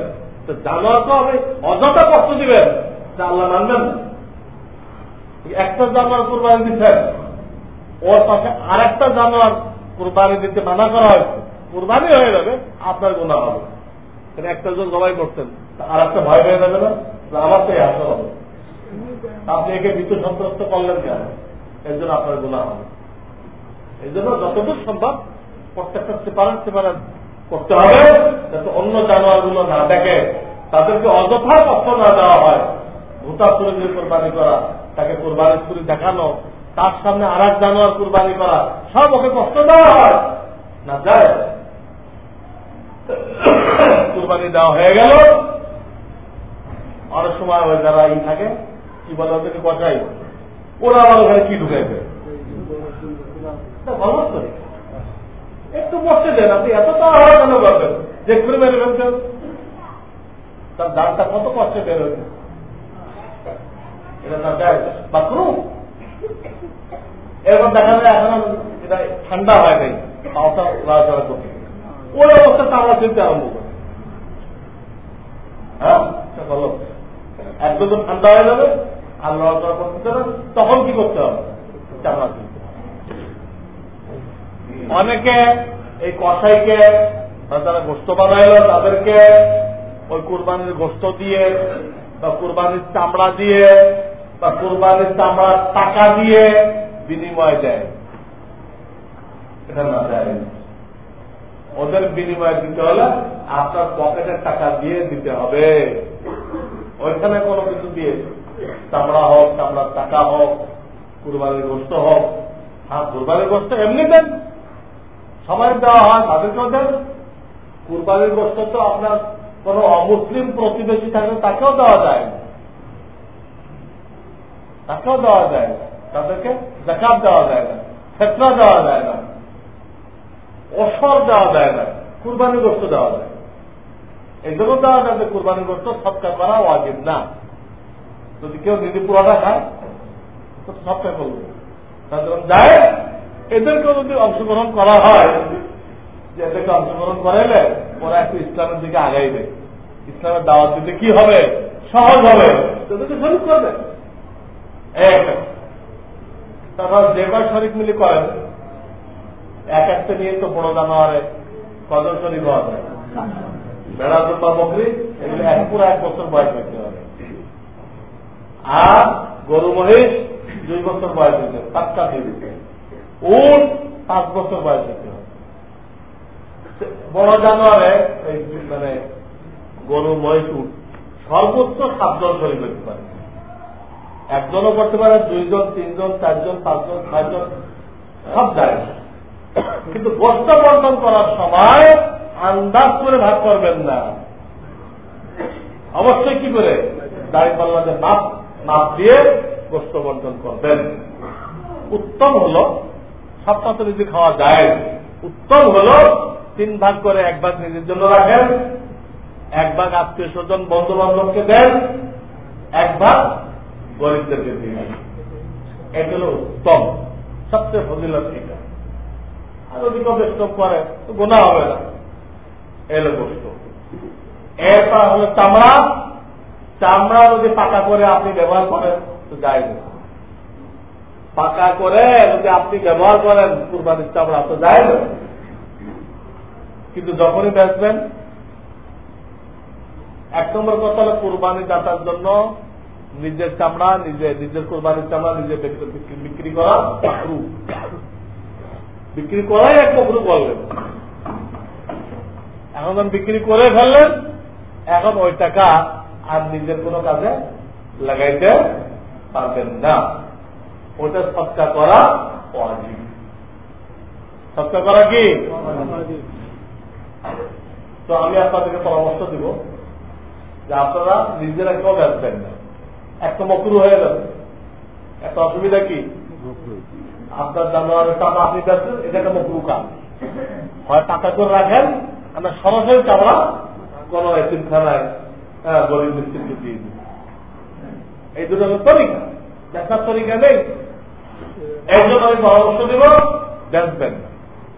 তো জানোয়ার তো হবে, অযথা কষ্ট দিবেন। আল্লাহ মানবেন না। একটা জানোয়ার কোরবানি দিচ্ছেন। ওর পাশে আর একটা জানোয়ার কোরবানি দিতে মানা করা হয়েছে। কোরবানি হয়ে যাবে, আপনার গুণা হবে। একটা জন জবাই করতেন আর একটা ভয় হয়ে যাবে না? আমার তো আসা হবে। আপনি একে মৃত্যু সন্ত্রস্ত করলেন কেন? এর জন্য আপনার গুণা হবে। এই জন্য যতদূর সম্ভব প্রত্যেকটা সেপারেন্ট সেপারেন্ট করতে হবে, যাতে অন্য জানোয়ারগুলো না দেখে। তাদেরকে অযথা কষ্ট না দেওয়া হয়। ভূতা ছুরি কোরবানি করা, তাকে কোরবানি ছুরি দেখানো তার সামনে আর এক জানোয়ার কোরবানি করা সব ওকে কষ্ট দেওয়া হয় না যায়? কোরবানি দেওয়া হয়ে গেল। অনেক সময় ওই যারা ই থাকে, কি বলে ওদেরকে কষাই ওরা আবার ওখানে কি ঢুকাইবে? একটু বসতে দেন আপনি, এত তো তাড়াহুড়া কেন করবেন? যে করে মেরে ফেলছেন তার দাঁড়টা কত কষ্টে বেরোবে এটা না যায়? বাথরুম? এরপর দেখা যায় এখন এটা ঠান্ডা হয় নাই, পাওয়াটা লড়াচড়া করছে। ওই আমরা চিনতে আরম্ভ করি। হ্যাঁ বলো এক দুজন ঠান্ডা হয়ে যাবে আর লড়াচড়া করতে তখন কি করতে হবে? চামড়া কিনতে অনেকে এই কষাইকে গোস্ত বানাইল, তাদেরকে ওই কোরবানির গোস্ত দিয়ে বা কোরবানির চামড়া দিয়ে বা কোরবানির চামড়ার টাকা দিয়ে বিনিময় দেয়। এটা না দেয়। ওদের বিনিময় দিতে হলে আপনার পকেটের টাকা দিয়ে দিতে হবে। ওইখানে কোনো কিছু দিয়ে চামড়া হোক, চামড়ার টাকা হোক, কুরবানির গোস্ত হোক হ্যাঁ কুরবানির গোস্ত এমনি দেন সবাই দেওয়া হয় তাদেরকেও দেন কুরবানির গোস্ত তো আপনার কোন অমুসলিম প্রতিবেশী থাকলে তাকেও দেওয়া যায় তাকেও দেওয়া যায় না। তাদেরকে জাকাত দেওয়া যায় না, ফেতনা দেওয়া যায় না, অসর দেওয়া যায় না, কুরবানি গোস্ত দেওয়া যায় এই জন্য দেওয়া যায় যে কুরবানি গোস্ত সৎকার করা ওয়াজিব না। যদি কেউ নিজে পুরাটা খায়, তো সবটা করবে। তাদের যায় এদেরকেও যদি অংশগ্রহণ করা হয়, যে এদেরকে অংশগ্রহণ করাইলে ওরা একটু ইসলামের দিকে আগাইবে। ইসলামের দাওয়াত দিতে কি হবে? সহজ হবে। তাদেরকে শরিক করবে তারপর যেবার শরিক মিলি করেন এক একটা নিয়ে তো বড় জানোয়ারে কজন শরিক হওয়া যায়। বেড়া বকরি, এগুলো এক, পুরো এক বছর বয়স হইতে হবে। আর গরু, মহিষ, দুই বছর বয়স হইতে সাতটা দিয়ে দিতে উট, পাঁচ বছর বয়স হইতে হবে। বড় জানোয়ারে মানে গরু, মহিষ উঠ সর্বোচ্চ সাতজন শরীর করতে পারে। একজনও করতে পারে, দুইজন, তিনজন, চারজন, পাঁচজন, ছয়জন, সব যায়। কিন্তু গোষ্ঠ বন্টন করার সময় আন্দাজ করে ভাগ করবেন না। অবশ্যই কি করে? দাড়ি পাল্লাতে মাপ মাপ দিয়ে গোষ্ঠ বন্টন করবেন। উত্তম হল সপ্তাহ নিজে খাওয়া যায়, উত্তম হল তিন ভাগ করে এক ভাগ নিজের জন্য রাখেন, এক ভাগ আত্মীয় স্বজন বন্ধু বান্ধবকে দেন, এক ভাগ গরিবদেরকে দিয়ে এটা হল উত্তম, সবচেয়ে ফজিলত এটা। আর যদি কেউ বেষ্টম করে, তো গোনা হবে না। এলো গোষ্ঠ। এরপর হলো চামড়া। চামড়া যদি পাকা করে আপনি ব্যবহার করেন, তো যাই না পাকা করে যদি আপনি ব্যবহার করেন, কুরবানির চামড়া তো যায় না কিন্তু যখনই বেচবেন, এক নম্বর কথা হলো কুরবানি দাতার জন্য নিজের চামড়া, নিজে, নিজের কোরবানির চামড়া, নিজে বিক্রি করা বিক্রি করাই এক মকরু বললেন। এখন বিক্রি করে ফেললেন, এখন ওই টাকা আর নিজের কোনো কাজে লাগাইতে পারবেন না। ওটা সৎকার করা অজিব সৎকার করা কি? তো আমি আপনাদেরকে পরামর্শ দিব যে আপনারা নিজেরা কেউ বেচবেন না। একটা মকরু হয়ে গেল এত অসুবিধা কি? আপনার জানোয়ারের টাকা আপনি বেচছেন এটা একটা মকরু কাজ। হয় টাকা করে রাখেন আমরা সরাসরি চামড়া কোন এতিমখানায় গরিব মিস্ত্রিকে দিয়ে দিই এই দুটো হলো তরিকা। দেখার তরিকা নেই। এই জন্য আমি পরামর্শ দিব বেচবেন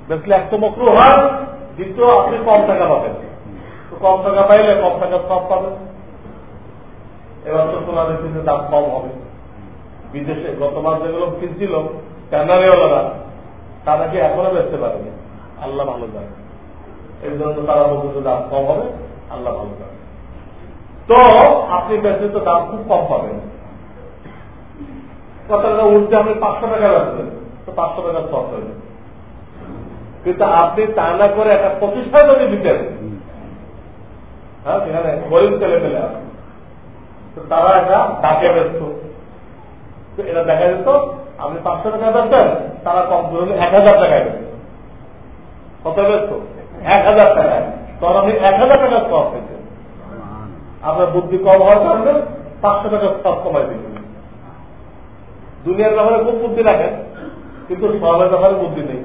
বেচলে এক তো মকরু হয় দ্বিতীয় আপনি কম টাকা পাবেন। তো কম টাকা পাইলে কম টাকা সব পাবেন। এবার তো সোনাদের কিন্তু দাম কম হবে। বিদেশে গত মাস যেগুলো কিনছিল ট্যান্ডারিওয়ালারা তারা কি এখনও বেচতে পারেনি? আল্লাহ ভালো জানে। এই জন্য তারা বলতে দাম কম হবে, আল্লাহ ভালো জানে। তো আপনি বেচলে তো দাম খুব কম পাবেন। কত টাকা উঠছে আপনি পাঁচশো টাকা বেচলেন, তো পাঁচশো টাকা সব হয়ে কিন্তু আপনি তা না করে একটা প্রতিষ্ঠান যদি দিতেন হ্যাঁ সেখানে গরিব ছেলে পেলে তো তারা এটা ডাকে ব্যস্ত এটা দেখা যেত, আপনি পাঁচশো টাকা বেচতেন তারা কম করে এক হাজার টাকায় বেচত কত ব্যস্ত এক হাজার টাকায়। তখন আপনি এক হাজার টাকা সব পেয়েছেন আপনার বুদ্ধি কম হওয়ার কারণে পাঁচশো টাকা সব কমাই দিয়েছেন দুনিয়ার ব্যাপারে খুব বুদ্ধি রাখেন, কিন্তু সবের ব্যাপারে বুদ্ধি নেই।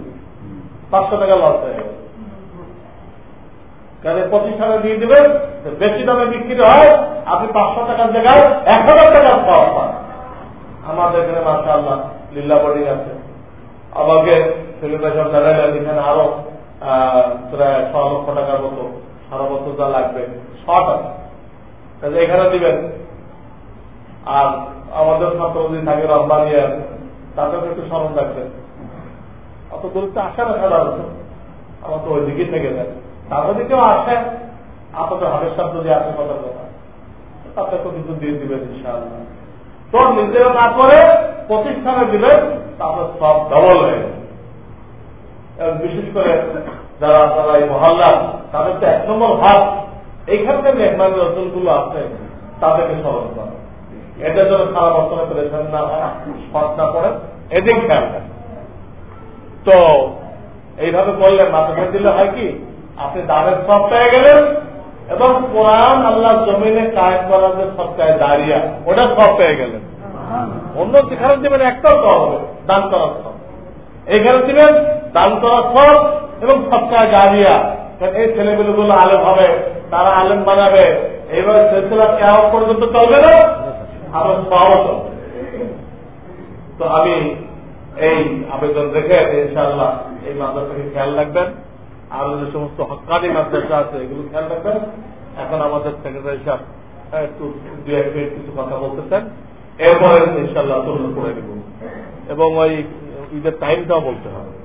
পাঁচশো টাকা লস হয়ে গেল। কারণ প্রতিষ্ঠানে দিয়ে দেবেন বেশি দামে বিক্রি হয়, আপনি পাঁচশো টাকার জায়গায় এক হাজার টাকার সব পান। আমাদের এখানে মাসা আল্লাহ লীলা বোর্ডিং আছে। আমাকে সেলিব্রেশন জানাইলেন এখানে আরও প্রায় ছ লক্ষ টাকার মতো, সারা বছর যা লাগবে আছে। তাহলে এখানে দিবেন। আর আমাদের ছাত্র যদি থাকে রম্বানিয়া তাদেরকে একটু স্মরণ রাখবেন। অত দূরত্ব আসে না সাধারণত আমার তো ওই দিকেই থেকে যায়। তারপর কেউ আসে আপনাদের হাতের সাথে যদি আসে, কথা কথা তো কিছু দিয়ে দিবেন ইনশাআল্লাহ। তো নিজেরা না করে প্রতিষ্ঠানে দিবেন তারপর সব ডবল হয়ে বিশেষ করে যারা যারা এই মহল্লা তাদের তো এক নম্বর হাত এইখানকার মেহমান রসুলগুলো আছে তাদেরকে স্মরণ করে। এটার জন্য সারা বছরে প্রেশন না হয় স্পট না পড়ে এদিক খেয়াল তো এইভাবে করলে মাথা দিলে হয় কি, আপনি দানের সব পেয়ে গেলেন এবং কোরআন আল্লাহ জমিনে কায়েম করার যে সবটায় দাঁড়িয়া ওটা সব পেয়ে গেলেন। অন্য যেখানে দেবেন একটাও তো হবে দান করার সব এইখানে দিবেন দান করার সব এবং সবটায় দাঁড়িয়া। এই ছেলেগুলো আলেম হবে তারা আলেম বানাবে। এইভাবে সিলসিলা কেমন পর্যন্ত চলবে না আমার সব চলবে। তো আমি এই আবেদন রেখে ইনশাআল্লাহ এই মাদ্রাসাকে খেয়াল রাখবেন। আর যে সমস্ত হকানি মাদ্রাসা আছে, এগুলো খেয়াল রাখবেন। এখন আমাদের সেক্রেটারি সাহেব একটু দু এক মিনিট কিছু কথা বলতে চান এরপরে ইনশাল্লাহ করে দেব এবং ওই ঈদের টাইমটাও বলতে হবে।